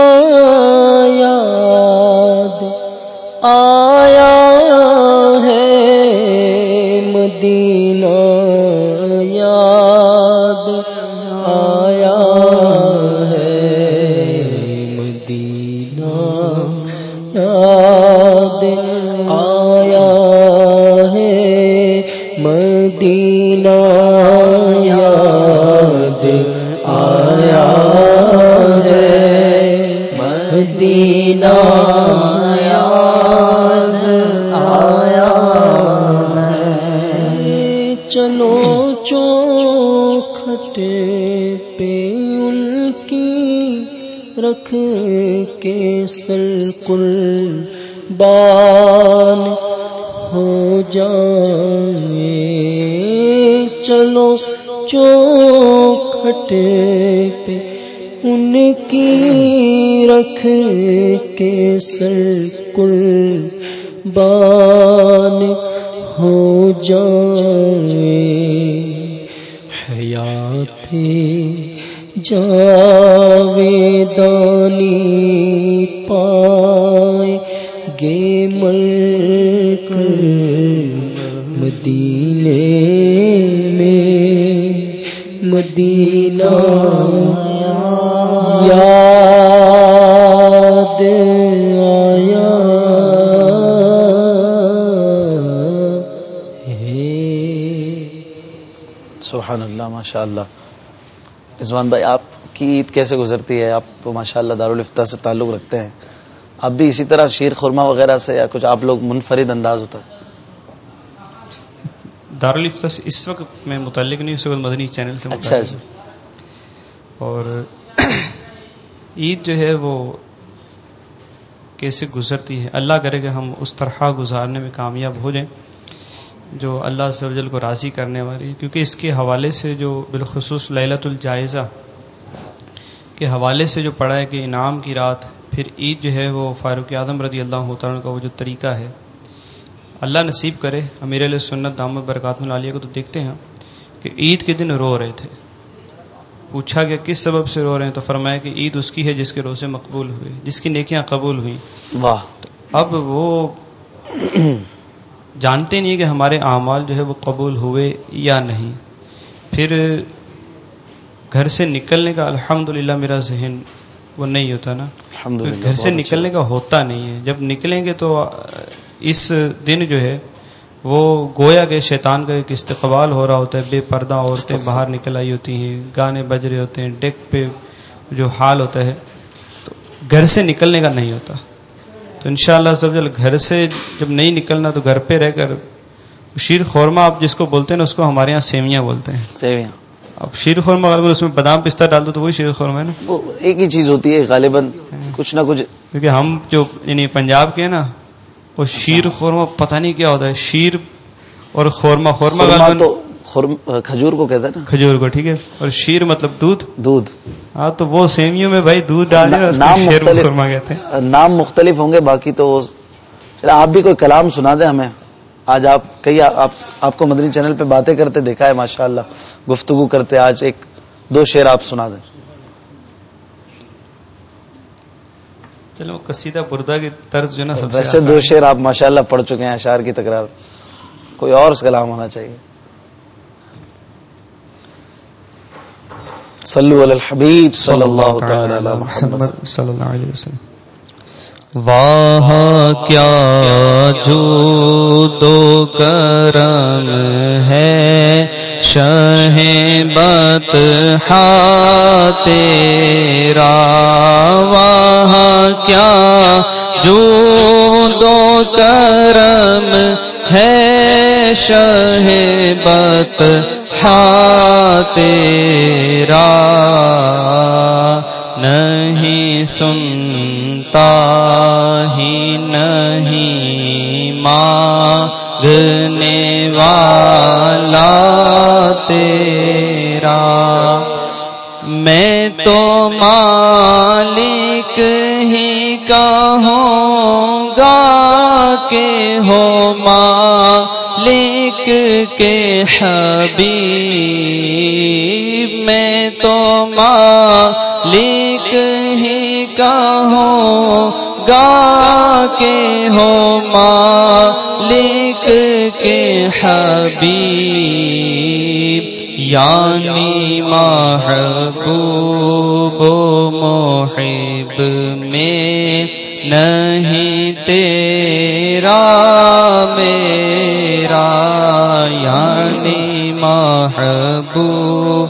مدینہ یاد آیا ہے۔ چلو چوکھٹے پہ ان کی رکھ کے سلکل بان ہو جائیں چلو چوکھٹے پہ کی رکھ کے سر کل بان ہو جائیں حیات جاوے دانی پائے گے مل کر مدینے میں۔ مدینہ ماشاء اللہ رضوان بھائی آپ کی عید کیسے گزرتی ہے؟ آپ تو ماشاء اللہ دارالفتہ سے تعلق رکھتے ہیں۔ آپ بھی اسی طرح شیر خورما وغیرہ سے یا کچھ آپ لوگ منفرد انداز ہوتا ہے؟ دارالفتہ سے اس وقت میں متعلق نہیں اس وقت مدنی چینل سے اچھا متعلق جی۔ اور <clears throat> عید جو ہے وہ کیسے گزرتی ہے؟ اللہ کرے کہ ہم اس طرح گزارنے میں کامیاب ہو جائیں۔ جو اللہ سے وجل کو راضی کرنے والی کیونکہ اس کے حوالے سے جو بالخصوص للت الجائزہ کے حوالے سے جو پڑھا ہے کہ انعام کی رات پھر عید جو ہے وہ فاروق اعظم رضی اللہ عنہ کا وہ جو طریقہ ہے اللہ نصیب کرے امیر علیہ سنت دامت برکات العالیہ کو تو دیکھتے ہیں کہ عید کے دن رو رہے تھے۔ پوچھا کہ کس سبب سے رو رہے ہیں؟ تو فرمایا کہ عید اس کی ہے جس کے روزے مقبول ہوئے جس کی نیکیاں قبول ہوئیں۔ واہ۔ اب وہ جانتے نہیں کہ ہمارے اعمال جو ہے وہ قبول ہوئے یا نہیں۔ پھر گھر سے نکلنے کا الحمد میرا ذہن وہ نہیں ہوتا نا۔ گھر سے نکلنے کا ہوتا نہیں ہے۔ جب نکلیں گے تو اس دن جو ہے وہ گویا کہ شیطان کا ایک استقبال ہو رہا ہوتا ہے۔ بے پردہ عورتیں باہر نکل آئی ہوتی ہیں گانے بج رہے ہوتے ہیں ڈیک پہ جو حال ہوتا ہے۔ تو گھر سے نکلنے کا نہیں ہوتا۔ تو انشاءاللہ شاء اللہ گھر سے جب نہیں نکلنا تو گھر پہ رہ کر شیر خورما آپ جس کو بولتے ہیں نا اس کو ہمارے یہاں سیویاں بولتے ہیں۔ سیویاں۔ اب شیر خورما اگر اس میں بادام پستہ ڈال دو تو وہی شیر خورما ہے نا۔ وہ ایک ہی چیز ہوتی ہے غالباً کچھ نہ کچھ۔ کیونکہ ہم جو یعنی پنجاب کے ہیں نا وہ شیر خورما پتہ نہیں کیا ہوتا ہے۔ شیر اور خورما خورما خورما غالباً کھجور کو کہتے ہیں نا؟ کھجور کو ٹھیک ہے؟ اور شیر مطلب دودھ؟ دودھ۔ ہاں تو وہ سیمیوں میں بھائی دودھ ڈال دیا اس کو نام مختلف خورما کہتے ہیں۔ نام مختلف ہوں گے باقی تو آپ بھی کوئی کلام سنا دیں ہمیں۔ آج آپ کئی آپ کو مدنی چینل پہ باتیں کرتے دیکھا ہے ماشاء اللہ گفتگو کرتے آج ایک دو شعر آپ سنا دیں۔ چلو قصیدہ بردہ کی طرز جو نا ویسے دو۔ شعر آپ ماشاءاللہ پڑھ چکے ہیں اشعار کی تکرار۔ کوئی اور کلام ہونا چاہیے۔ صلو علی الحبیب صلی اللہ تعالی علی محمد. صلی اللہ علیہ وسلم. واہ کیا جو دو کرم ہے؟ شہ بت تیرا. واہ کیا جو دو کرم ہے؟ شہ بت تیرا نہیں سنتا ہی نہیں مانگنے والا تیرا میں تو مالک ہی کہوں گا کہ ہو ماں مالک کے حبیب میں تو مالک ہی کہوں گا کہ ہو مالک کے حبیب یعنی محبوب و محب میں نہیں، تیرا میرا محبوب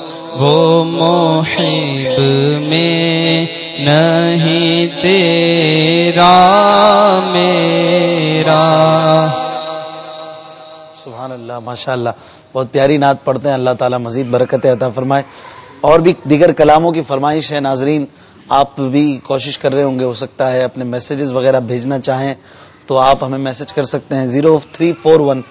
محب میں نہیں، تیرا میرا۔ سبحان اللہ ماشاء اللہ بہت پیاری نعت پڑھتے ہیں۔ اللہ تعالیٰ مزید برکت عطا فرمائے۔ اور بھی دیگر کلاموں کی فرمائش ہے، ناظرین، آپ بھی کوشش کر رہے ہوں گے، ہو سکتا ہے اپنے میسیجز وغیرہ بھیجنا چاہیں تو آپ ہمیں میسج کر سکتے ہیں۔ Zero three four one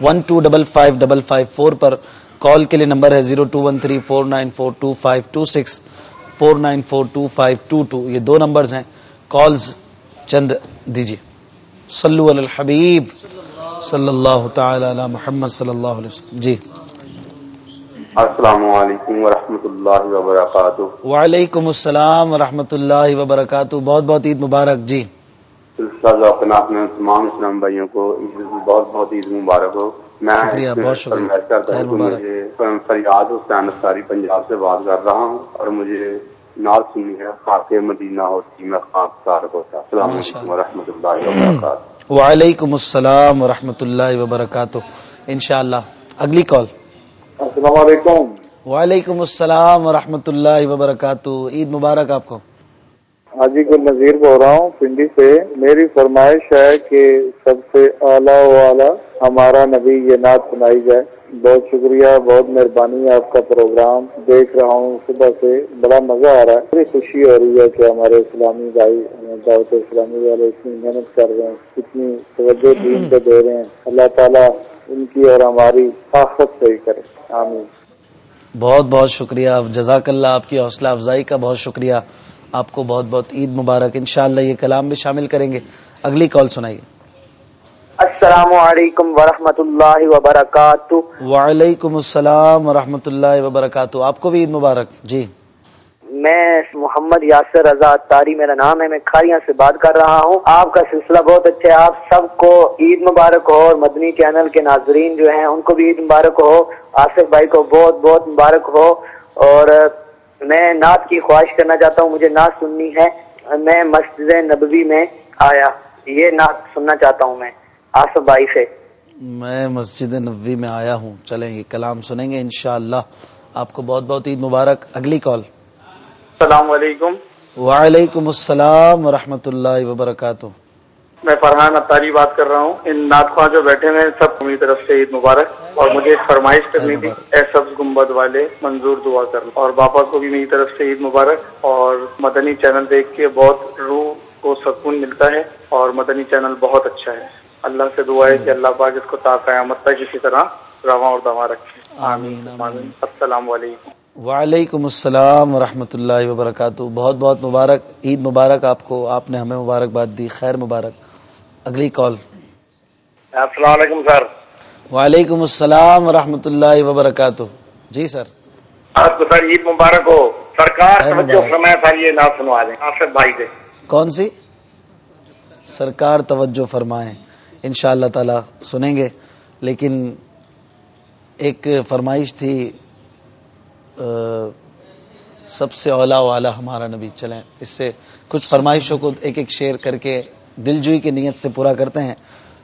one two double five double five four پر کال کے لیے نمبر ہے zero two one three four nine four two five two six four nine four two five two two یہ دو numbers ہیں۔ Calls چند دیجیے۔ صلو علی الحبیب صلی اللہ تعالی علی محمد صلی اللہ علیہ وسلم۔ جی۔ السلام علیکم ورحمۃ اللہ وبرکاتہ۔ وعلیکم السلام ورحمۃ اللہ وبرکاتہ۔ بہت بہت عید مبارک۔ جی۔ اپنے تمام اسلام بھائیوں کو بہت بہت عید مبارک ہو۔ شکریہ، بہت شکریہ۔ فریاد حسین افطاری پنجاب سے بات کر رہا ہوں اور مجھے نعت سنی ہے خاک مدینہ ہوتی میں خاک سارک ہوتا السلام علیکم ورحمۃ اللہ۔ وبرکاتہ۔ وعلیکم السلام ورحمۃ اللہ وبرکاتہ۔ انشاءاللہ اگلی کال۔ السلام علیکم۔ وعلیکم السلام ورحمۃ اللہ وبرکاتہ۔ عید مبارک آپ کو۔ حاجی گل نذیر بول رہا ہوں پنڈی سے۔ میری فرمائش ہے کہ سب سے اعلیٰ و اعلیٰ ہمارا نبی یہ نعت سنائی جائے۔ بہت شکریہ، بہت مہربانی ہے آپ کا پروگرام۔ دیکھ رہا ہوں، صبح سے بڑا مزہ آ رہا ہے۔ بڑی خوشی ہو رہی ہے کہ ہمارے اسلامی بھائی دعوت اسلامی والے اتنی محنت کر رہے ہیں، اتنی توجہ دین پہ دے رہے ہیں۔ اللہ تعالیٰ ان کی اور ہماری طاقت صحیح کرے۔ آمین۔ بہت بہت شکریہ۔ جزاک اللہ آپ کی حوصلہ افزائی کا بہت شکریہ۔ آپ کو بہت بہت عید مبارک۔ انشاءاللہ یہ کلام بھی شامل کریں گے۔ اگلی کال سنائیے۔ السلام علیکم ورحمۃ اللہ وبرکاتہ۔ وعلیکم السلام ورحمۃ اللہ وبرکاتہ۔ آپ کو بھی عید مبارک۔ جی۔ میں محمد یاسر رضا تاری میرا نام ہے میں کھاریاں سے بات کر رہا ہوں۔ آپ کا سلسلہ بہت اچھا ہے۔ آپ سب کو عید مبارک ہو اور مدنی چینل کے ناظرین جو ہیں ان کو بھی عید مبارک ہو۔ آصف بھائی کو بہت بہت مبارک ہو۔ اور میں نعت کی خواہش کرنا چاہتا ہوں مجھے نعت سننی ہے۔ میں مسجد نبوی میں آیا یہ نعت سننا چاہتا ہوں میں۔ آصف بھائی سے میں مسجد نبوی میں آیا ہوں۔ چلیں یہ کلام سنیں گے انشاءاللہ۔ آپ کو بہت بہت عید مبارک۔ اگلی کال۔ السلام علیکم۔ وعلیکم السلام ورحمۃ اللہ وبرکاتہ۔ میں فرحان اتاری بات کر رہا ہوں۔ ان نعت خواہ جو بیٹھے ہیں سب کو میری طرف سے عید مبارک۔ اور مجھے ایک فرمائش کرنی تھی۔ اے سبز گنبد والے منظور دعا کرنا اور باپا کو بھی میری طرف سے عید مبارک۔ اور مدنی چینل دیکھ کے بہت روح کو سکون ملتا ہے۔ اور مدنی چینل بہت اچھا ہے۔ اللہ سے دعا ہے کہ اللہ پاک اس کو تا قیامت تک اسی طرح رواں اور دواں رکھے. آمین آمین. السلام علیکم. وعلیکم السلام ورحمۃ اللہ وبرکاتہ. بہت بہت مبارک عید مبارک آپ کو آپ نے ہمیں مبارکباد دی. خیر مبارک. اگلی کال. السلام علیکم سر. وعلیکم السلام ورحمۃ اللہ وبرکاتہ. جی سر. آپ کو سر عید مبارک ہو. سرکار توجہ۔ فرمایا سر یہ نام سنوا دیں. آصف بھائی سے کون سی؟ سرکار توجہ فرمائیں. ان شاء اللہ تعالی سنیں گے۔ لیکن ایک فرمائش تھی سب سے اولا والا ہمارا نبی، چلیں۔ اس سے کچھ فرمائشوں کو ایک ایک شیئر کر کے دل جوئی کی نیت سے پورا کرتے ہیں۔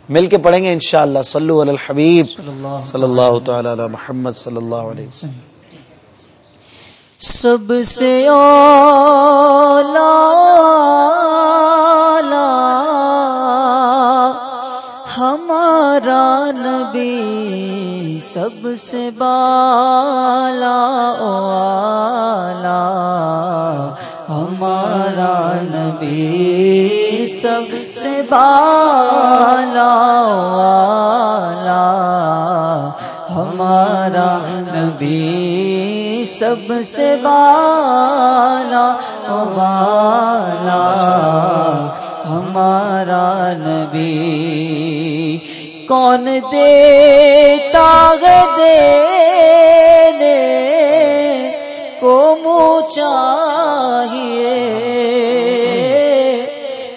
مل کے پڑھیں گے انشاءاللہ۔ صلو علی الحبیب۔ صلی اللہ تعالی علی محمد صلی اللہ علیہ وسلم۔ سب سے اولا ہمارا نبی سب سے بالا والا ہمارا نبی سب سے بالا والا ہمارا نبی سب سے بالا والا ہمارا نبی کون دیتا ہے دینے کو منہ چاہیے؟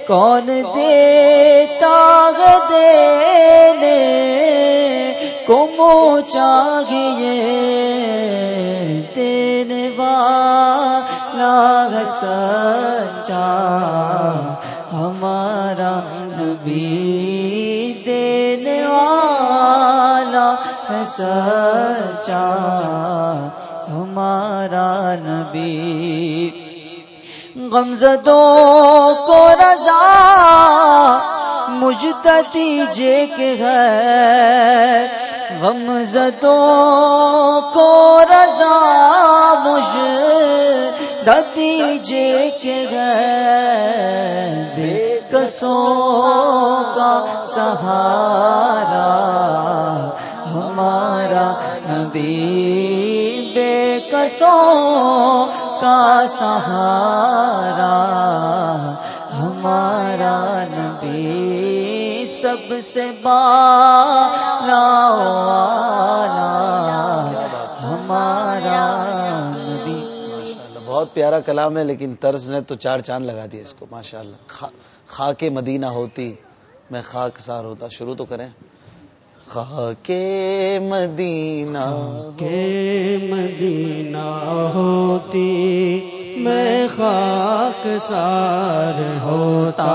کون دیتا ہے دینے کو منہ چاہیے؟ دینے والا سچا سچا ہمارا نبی۔ غمزدوں کو رضا مجھ دیجے کے ہے غمزدوں کو رضا مجھ دیجے کے ہے بے کسوں کا سہارا ہمارا نبی بے کسوں کا سہارا، ہمارا نبی سب سے بالا والا، ہمارا نبی۔ بہت پیارا کلام ہے، لیکن طرز نے تو چار چاند لگا دیا اس کو، ماشاءاللہ۔ خا خاک مدینہ ہوتی، میں خاک سار ہوتا، شروع تو کریں۔ خاک مدینہ کے مدینہ ہوتی، میں خاک سار ہوتا۔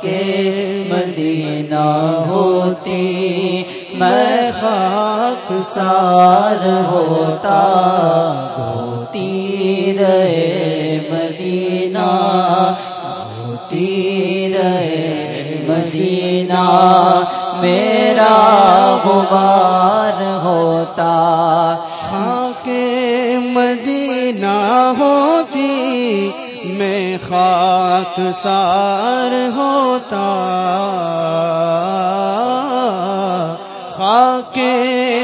کے مدینہ ہوتی، میں خاک سار ہوتا۔ ہوتی رہے مدینہ، ہوتی رہے مدینہ۔ میرا غبار ہوتا۔ خاک مدینہ ہوتی، میں خاک سار ہوتا۔ خاک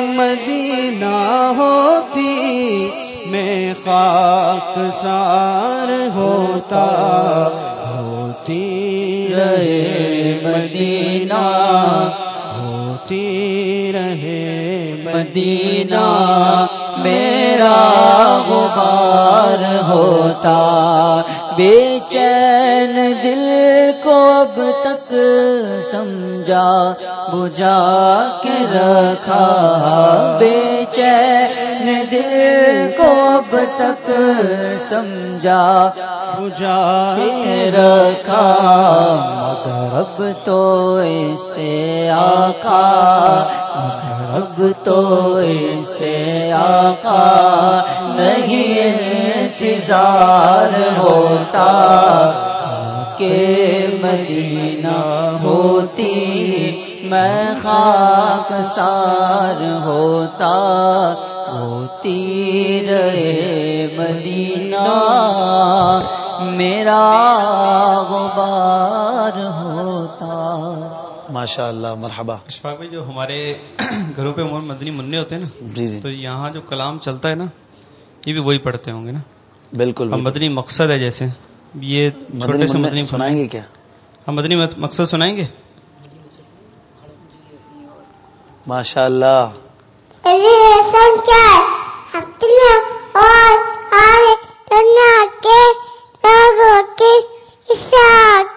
مدینہ ہوتی، میں خاک سار ہوتا۔ ہوتی رہے مدینہ مدینہ میرا غبار ہوتا۔ بے چین دل کو اب تک سمجھا بجا کے رکھا۔ بے چین دل کو اب تک سمجھا بجا کے رکھا۔ مگر اب تو اسے آقا اب تو اسے آقا نہیں انتظار ہوتا۔ کہ مدینہ ہوتی، میں خاک سار ہوتا۔ ہوتی رہے مدینہ، میرا ماشاء اللہ مرحبا۔ اشفاق بھائی جو ہمارے <clears throat> گھروں پہ مدنی منع ہوتے ہیں نا جی جی۔ تو یہاں جو کلام چلتا ہے نا یہ بھی وہی پڑھتے ہوں گے نا۔ بالکل ہم مدنی مقصد ہے جیسے یہ چھوٹے سے مدنی سنائیں گے کیا؟ ہم مدنی مقصد سنائیں گے؟ ماشاء اللہ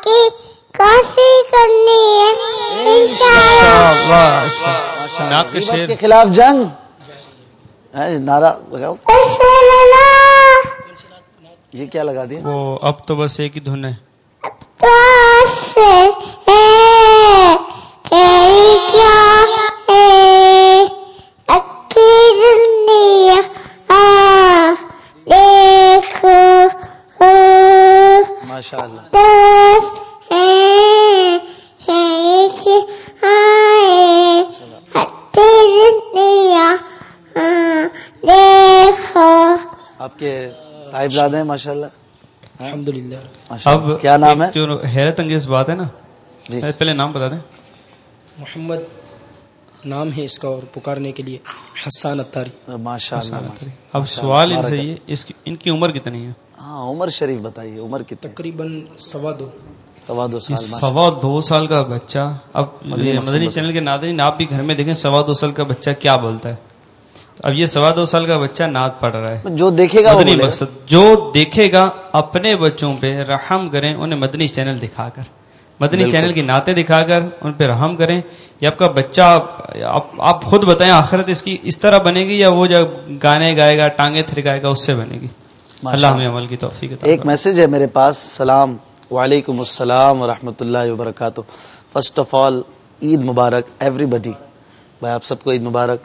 کے کرنی کے خلاف جنگ؟ نعرہ لگاؤ. یہ کیا لگا دیا؟ اب تو بس ایک ہی دھن ہے۔ صاحبزادے ہیں ماشاء اللہ الحمد للہ اب کیا نام ہے؟ حیرت انگیز بات ہے نا جی۔ پہلے نام بتا دیں۔ محمد نام ہے اس کا اور پکارنے کے لیے حسان اتاری ماشاء اللہ اب سوال ان سے یہ ان کی عمر کتنی ہے؟ ہاں عمر شریف بتائیے عمر کی تقریباً سوا دو۔ سوا دو سال سوا دو سال کا بچہ اب مدنی چینل کے ناظرین آپ بھی گھر میں دیکھیں سوا دو سال کا بچہ کیا بولتا ہے؟ اب یہ سوا دو سال کا بچہ نعت پڑھ رہا ہے۔ جو دیکھے گا مدنی مقصد۔ جو دیکھے گا اپنے بچوں پہ رحم کریں انہیں مدنی چینل دکھا کر۔ مدنی چینل کی نعتیں دکھا کر ان پہ رحم کریں۔ یا آپ کا بچہ آپ خود بتائیں آخرت اس کی اس طرح بنے گی یا وہ جب گانے گائے گا ٹانگیں تھرکائے گا اس سے بنے گی۔ اللہ ہمیں عمل کی توفیق ایک میسج ہے میرے پاس۔ سلام وعلیکم السلام ورحمۃ اللہ وبرکاتہ۔ فرسٹ آف آل عید مبارک ایوری بڈی بھائی آپ سب کو عید مبارک۔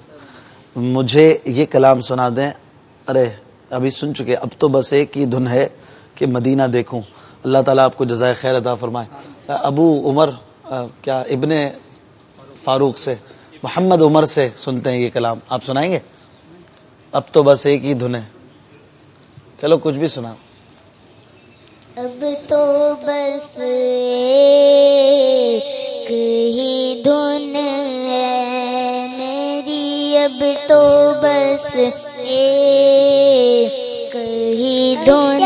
مجھے یہ کلام سنا دیں۔ ارے، ابھی سن چکے۔ اب تو بس ایک ہی دھن ہے کہ مدینہ دیکھوں۔ اللہ تعالیٰ آپ کو جزائے خیر عطا فرمائے۔ ابو عمر کیا ابن فاروق سے، محمد عمر سے سنتے ہیں یہ کلام۔ آپ سنائیں گے؟ اب تو بس ایک ہی دھن ہے۔ چلو کچھ بھی سنا اب تو بس ایک ہی دھن ہے۔ اب تو بس اے کہی دون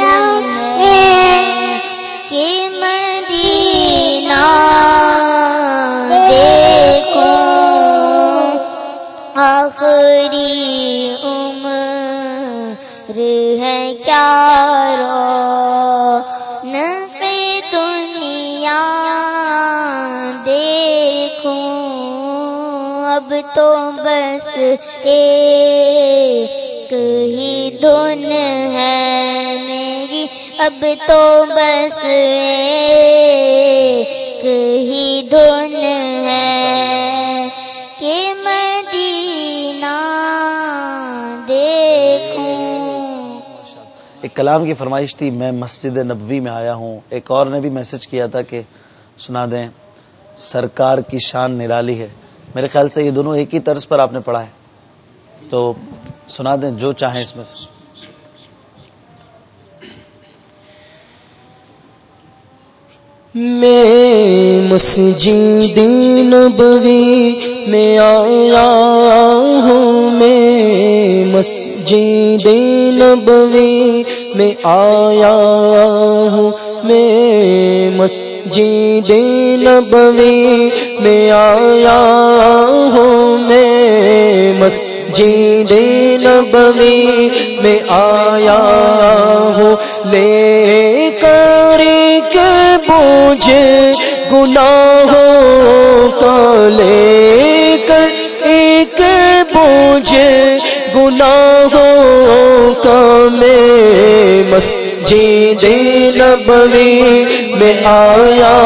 تو بس ایک ہی دھن ہے کہ مدینہ دیکھوں۔ ایک کلام کی فرمائش تھی، میں مسجد نبوی میں آیا ہوں۔ ایک اور نے بھی میسج کیا تھا کہ سنا دیں، سرکار کی شان نرالی ہے۔ میرے خیال سے یہ دونوں ایک ہی طرز پر آپ نے پڑھا ہے۔ تو سنا دیں جو چاہیں اس میں سے۔ میں مسجد نبوی میں آیا ہوں، میں مسجد نبوی میں آیا ہوں، میں مسجد نبوی میں آیا ہوں، میں مسجد مسجد نبوی میں آیا ہوں، لے کر کے بوجھ گناہوں کا لے کر ایک بوجھ گناہوں کا میں مسجد نبوی میں آیا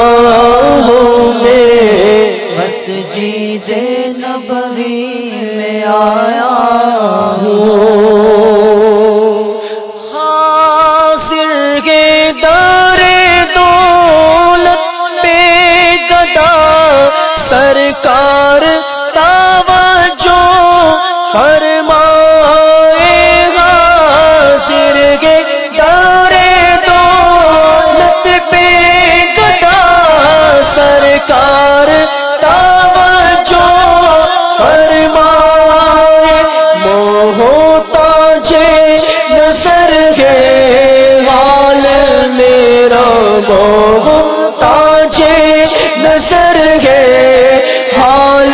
ہوں میں مسجد نبوی آیا ہوں کے دارے دولت پہ گدا سرکار کو تاجے نظر گے حال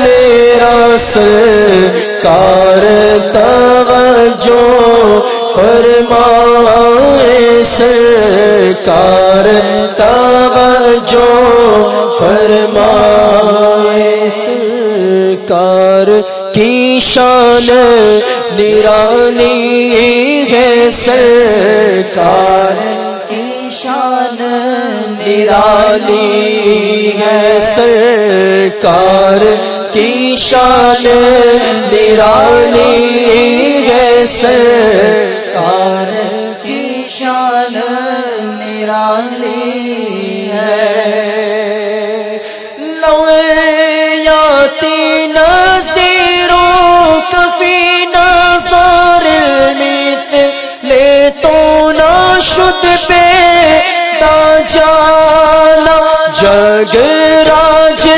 میرا سرکار توجہ فرمائے۔ سرکار توجہ فرمائے۔ سرکار کی شان نرانی ہے۔ سرکار کی شان نرانی ہے سرکار کی شان نرانی ہے سرکار کی شان نرالی ہے لویاتی نصیروں کفی نصار لے تو شد پہ دا جگ راج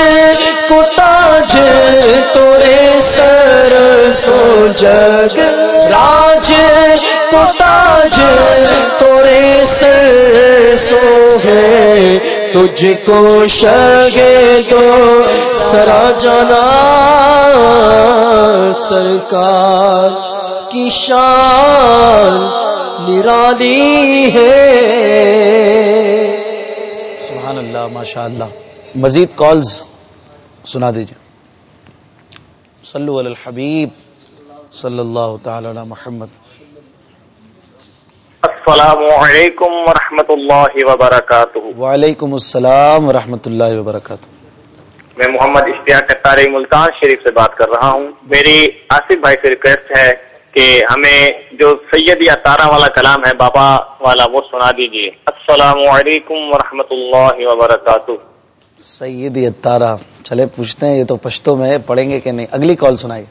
کتاج تورے سر سو جگ راج کتاج تورے سر سو ہے۔ تجھ کو شگے دو، سرا جانا سرکار۔ کی شان نرالی ہے۔ سبحان اللہ ماشاء اللہ مزید کالز سنا دیجیے صلو علی الحبیب صلی اللہ تعالی علی محمد۔ السلام علیکم ورحمۃ اللہ وبرکاتہ۔ وعلیکم السلام ورحمۃ اللہ وبرکاتہ۔ میں محمد اشتیاق قطاری ملتان شریف سے بات کر رہا ہوں۔ میری آصف بھائی سے ریکویسٹ ہے کہ ہمیں جو سید یا تارا والا کلام ہے بابا والا وہ سنا دیجیے السلام علیکم ورحمۃ اللہ وبرکاتہ۔ سید اتارا چلے پوچھتے ہیں یہ تو پشتوں میں ہے پڑھیں گے کہ نہیں؟ اگلی کال سنائیے۔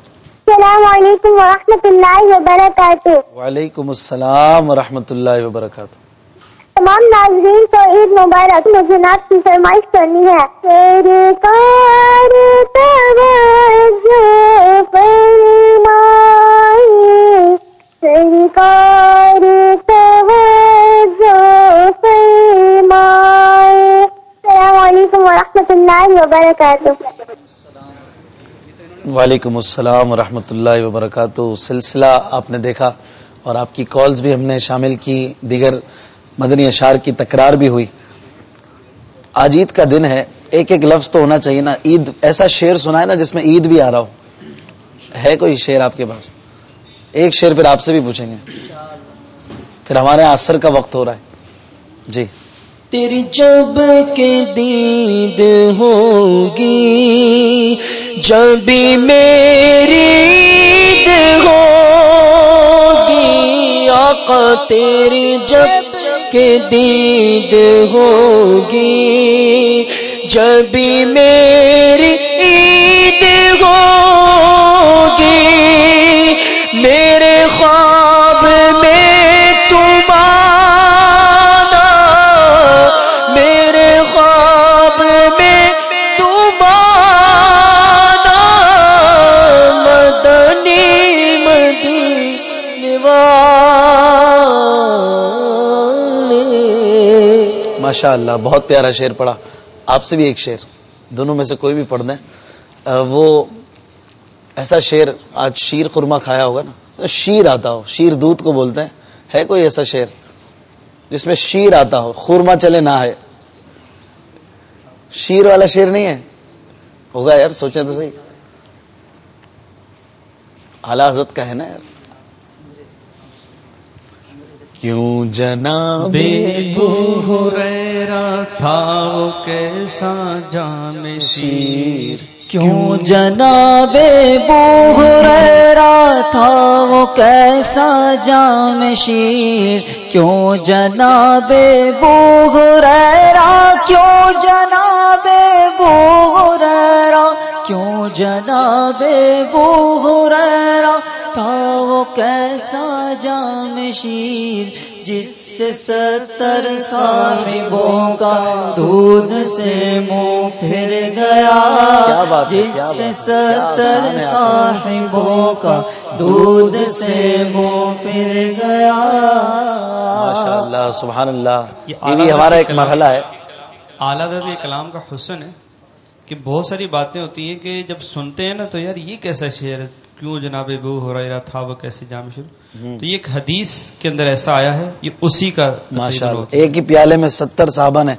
السلام علیکم ورحمۃ اللہ وبرکاتہ۔ وعلیکم السلام ورحمۃ اللہ وبرکاتہ۔ تمام ناظرین کو عید مبارک مجھے نعت کی فرمائش کرنی ہے۔ سرکار توجہ فرمائے سرکار فرمائے۔ السلام علیکم ورحمۃ اللہ وبرکاتہ۔ وعلیکم السلام ورحمۃ اللہ وبرکاتہ۔ سلسلہ آپ نے دیکھا اور آپ کی کالز بھی ہم نے شامل کی، دیگر مدنی اشار کی تکرار بھی ہوئی۔ آج عید کا دن ہے، ایک ایک لفظ تو ہونا چاہیے نا۔ عید ایسا شعر سنا ہے نا جس میں عید بھی آ رہا ہو۔ ہے کوئی شعر آپ کے پاس؟ ایک شعر پھر آپ سے بھی پوچھیں گے۔ پھر ہمارے اثر کا وقت ہو رہا ہے۔ جی۔ تیری جب کے دید ہوگی، جب بھی میری ہوگی، آقا تیری جب کے دید ہوگی، جب بھی میری عید ہوگی میرے خواب میں تم آنا میرے خواب میں تم آنا۔ مدنی مدینے والے۔ ماشاء اللہ بہت پیارا شعر پڑھا۔ آپ سے بھی ایک شعر دونوں میں سے کوئی بھی پڑھ دیں آ، وہ ایسا شعر آج شیر خورما کھایا ہوگا نا، شیر آتا ہو، شیر دودھ کو بولتے ہیں۔ ہے کوئی ایسا شعر جس میں شیر آتا ہو خورما چلے نہ ہے شیر والا شیر نہیں ہے؟ ہوگا یار، سوچیں تو صحیح۔ اعلی حضرت کا ہے نا یار۔ کیوں جناب تھا، وہ کیسا جام شیر۔ کیوں جناب بوہریرا تھا؟ وہ کیسا جام شیر؟ کیوں جناب بوہریرا کیوں جناب بوہریرا کیوں جناب بوہریرا تھا وہ کیسا جام شیر جس سے ستر صاحبوں کا دودھ سے منہ پھر گیا جس سے ستر۔ صاحبوں کا دودھ سے منہ پھر گیا۔ ماشاء اللہ سبحان اللہ یہ بھی ہمارا ایک مرحلہ ہے۔ اعلیٰ کلام کا حسن ہے کہ بہت ساری باتیں ہوتی ہیں کہ جب سنتے ہیں نا تو یار یہ کیسا شعر ہے؟ کیوں جناب ابو ہریرہ تھا وہ کیسے جامع شروع؟ تو یہ ایک حدیث کے اندر ایسا آیا ہے یہ اسی کا ماشاء اللہ۔ ایک ہی پیالے میں ستر صحابہ نے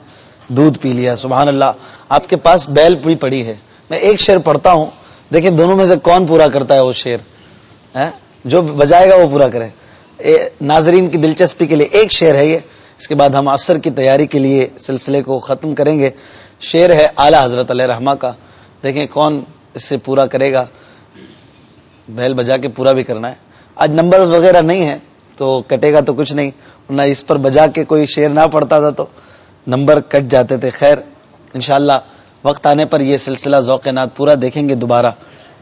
دودھ پی لیا سبحان اللہ۔ آپ کے پاس بیل بھی پڑی ہے۔ میں ایک شعر پڑھتا ہوں۔ دیکھیں دونوں میں سے کون پورا کرتا ہے وہ شعر؟ جو بجائے گا وہ پورا کرے۔ ناظرین کی دلچسپی کے لیے ایک شعر ہے یہ۔ اس کے بعد ہم عصر کی تیاری کے لیے سلسلے کو ختم کریں گے۔ شعر ہے اعلی حضرت علیہ رحمہ کا۔ دیکھیں کون اس سے پورا کرے گا۔ بیل بجا کے پورا بھی کرنا ہے۔ آج نمبر وغیرہ نہیں ہے تو کٹے گا تو کچھ نہیں۔ نہ اس پر بجا کے کوئی شعر نہ پڑتا تھا تو نمبر کٹ جاتے تھے۔ خیر، انشاءاللہ وقت آنے پر یہ سلسلہ ذوق نات پورا دیکھیں گے دوبارہ۔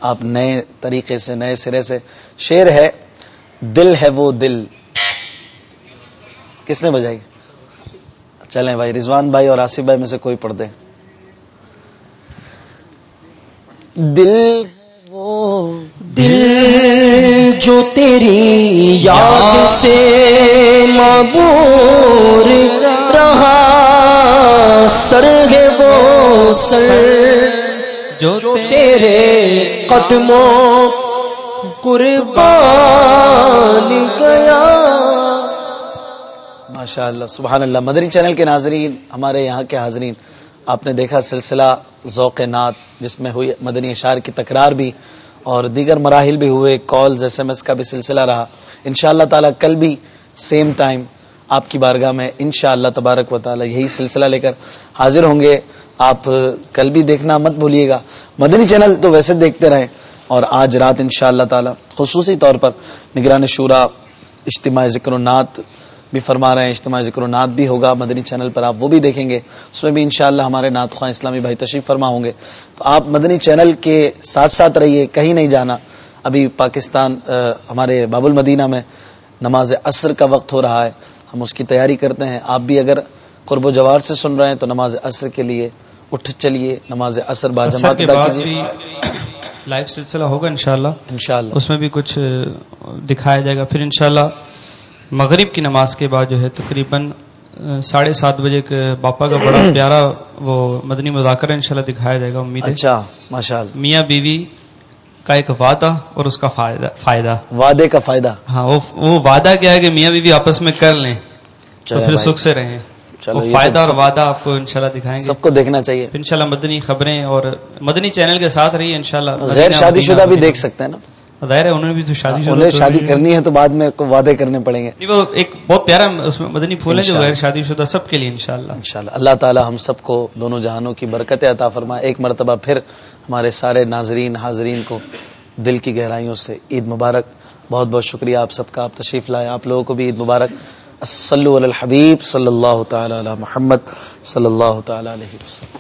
آپ نئے طریقے سے، نئے سرے سے۔ شعر ہے، دل ہے وہ دل۔ کس نے بجائی؟ چلیں بھائی، رضوان بھائی اور آصف بھائی میں سے کوئی پڑھ دیں۔ دل وہ دل جو تیری یاد سے مبور رہا، سر ہے وہ سر جو تیرے قدموں قربان گیا۔ ماشاء اللہ سبحان اللہ مدری چینل کے ناظرین، ہمارے یہاں کے حاضرین، آپ نے دیکھا سلسلہ ذوق نات جس میں ہوئی مدنی اشار کی تکرار بھی۔ اور دیگر مراحل بھی ہوئے کالز ایس ایم ایس کا بھی سلسلہ رہا۔ ان شاء اللہ تعالیٰ کل بھی سیم ٹائم آپ کی بارگاہ میں ان شاء اللہ تبارک و تعالیٰ یہی سلسلہ لے کر حاضر ہوں گے۔ آپ کل بھی دیکھنا مت بھولیے گا۔ مدنی چینل تو ویسے دیکھتے رہیں اور آج رات ان شاء اللہ تعالی خصوصی طور پر نگران شورا، اجتماع ذکر و نعت بھی فرما رہے ہیں اجتماع ذکر و نعت بھی ہوگا مدنی چینل پر آپ وہ بھی دیکھیں گے۔ اس میں بھی انشاءاللہ ہمارے نعت خواہ اسلامی بھائی تشریف فرما ہوں گے۔ تو آپ مدنی چینل کے ساتھ ساتھ رہیے کہیں نہیں جانا۔ ابھی پاکستان ہمارے باب المدینہ میں نماز عصر کا وقت ہو رہا ہے۔ ہم اس کی تیاری کرتے ہیں۔ آپ بھی اگر قرب و جوار سے سن رہے ہیں تو نماز عصر کے لیے اٹھ چلیے نماز عصر باجماعت لائیو سلسلہ ہوگا انشاءاللہ۔ انشاءاللہ۔ اس میں بھی کچھ دکھایا جائے گا۔ پھر انشاءاللہ مغرب کی نماز کے بعد جو ہے تقریباً ساڑھے سات بجے باپا کا بڑا <clears throat> پیارا وہ مدنی مذاکرہ انشاءاللہ دکھایا جائے گا امید اچھا ماشاء میاں بیوی کا ایک وعدہ اور اس کا فائدہ وعدے کا فائدہ۔ ہاں وہ وعدہ کیا ہے کہ میاں بیوی آپس میں کر لیں تو پھر سکھ سے رہیں۔ فائدہ اور وعدہ آپ کو انشاءاللہ دکھائیں گے۔ سب کو دیکھنا چاہیے۔ انشاءاللہ مدنی خبریں اور مدنی چینل کے ساتھ رہی انشاءاللہ۔ غیر شادی شدہ بھی دیکھ سکتے ہیں نا؟ ظاہر ہے انہوں نے بھی تو شادی انہیں شادی کرنی ہے تو بعد میں وعدے کرنے پڑیں گے۔ وہ ایک بہت پیارا اس میں مدنی پھول ہے جو غیر شادی شدہ سب کے لیے انشاءاللہ۔ انشاءاللہ۔ اللہ تعالی ہم سب کو دونوں جہانوں کی برکت عطا فرمائے۔ ایک مرتبہ پھر ہمارے سارے ناظرین حاضرین کو دل کی گہرائیوں سے عید مبارک۔ بہت بہت شکریہ آپ سب کا۔ آپ تشریف لائے آپ لوگوں کو بھی عید مبارک۔ صلی الحبیب صلی اللہ تعالی علی محمد صلی اللہ تعالی علیہ وسلم۔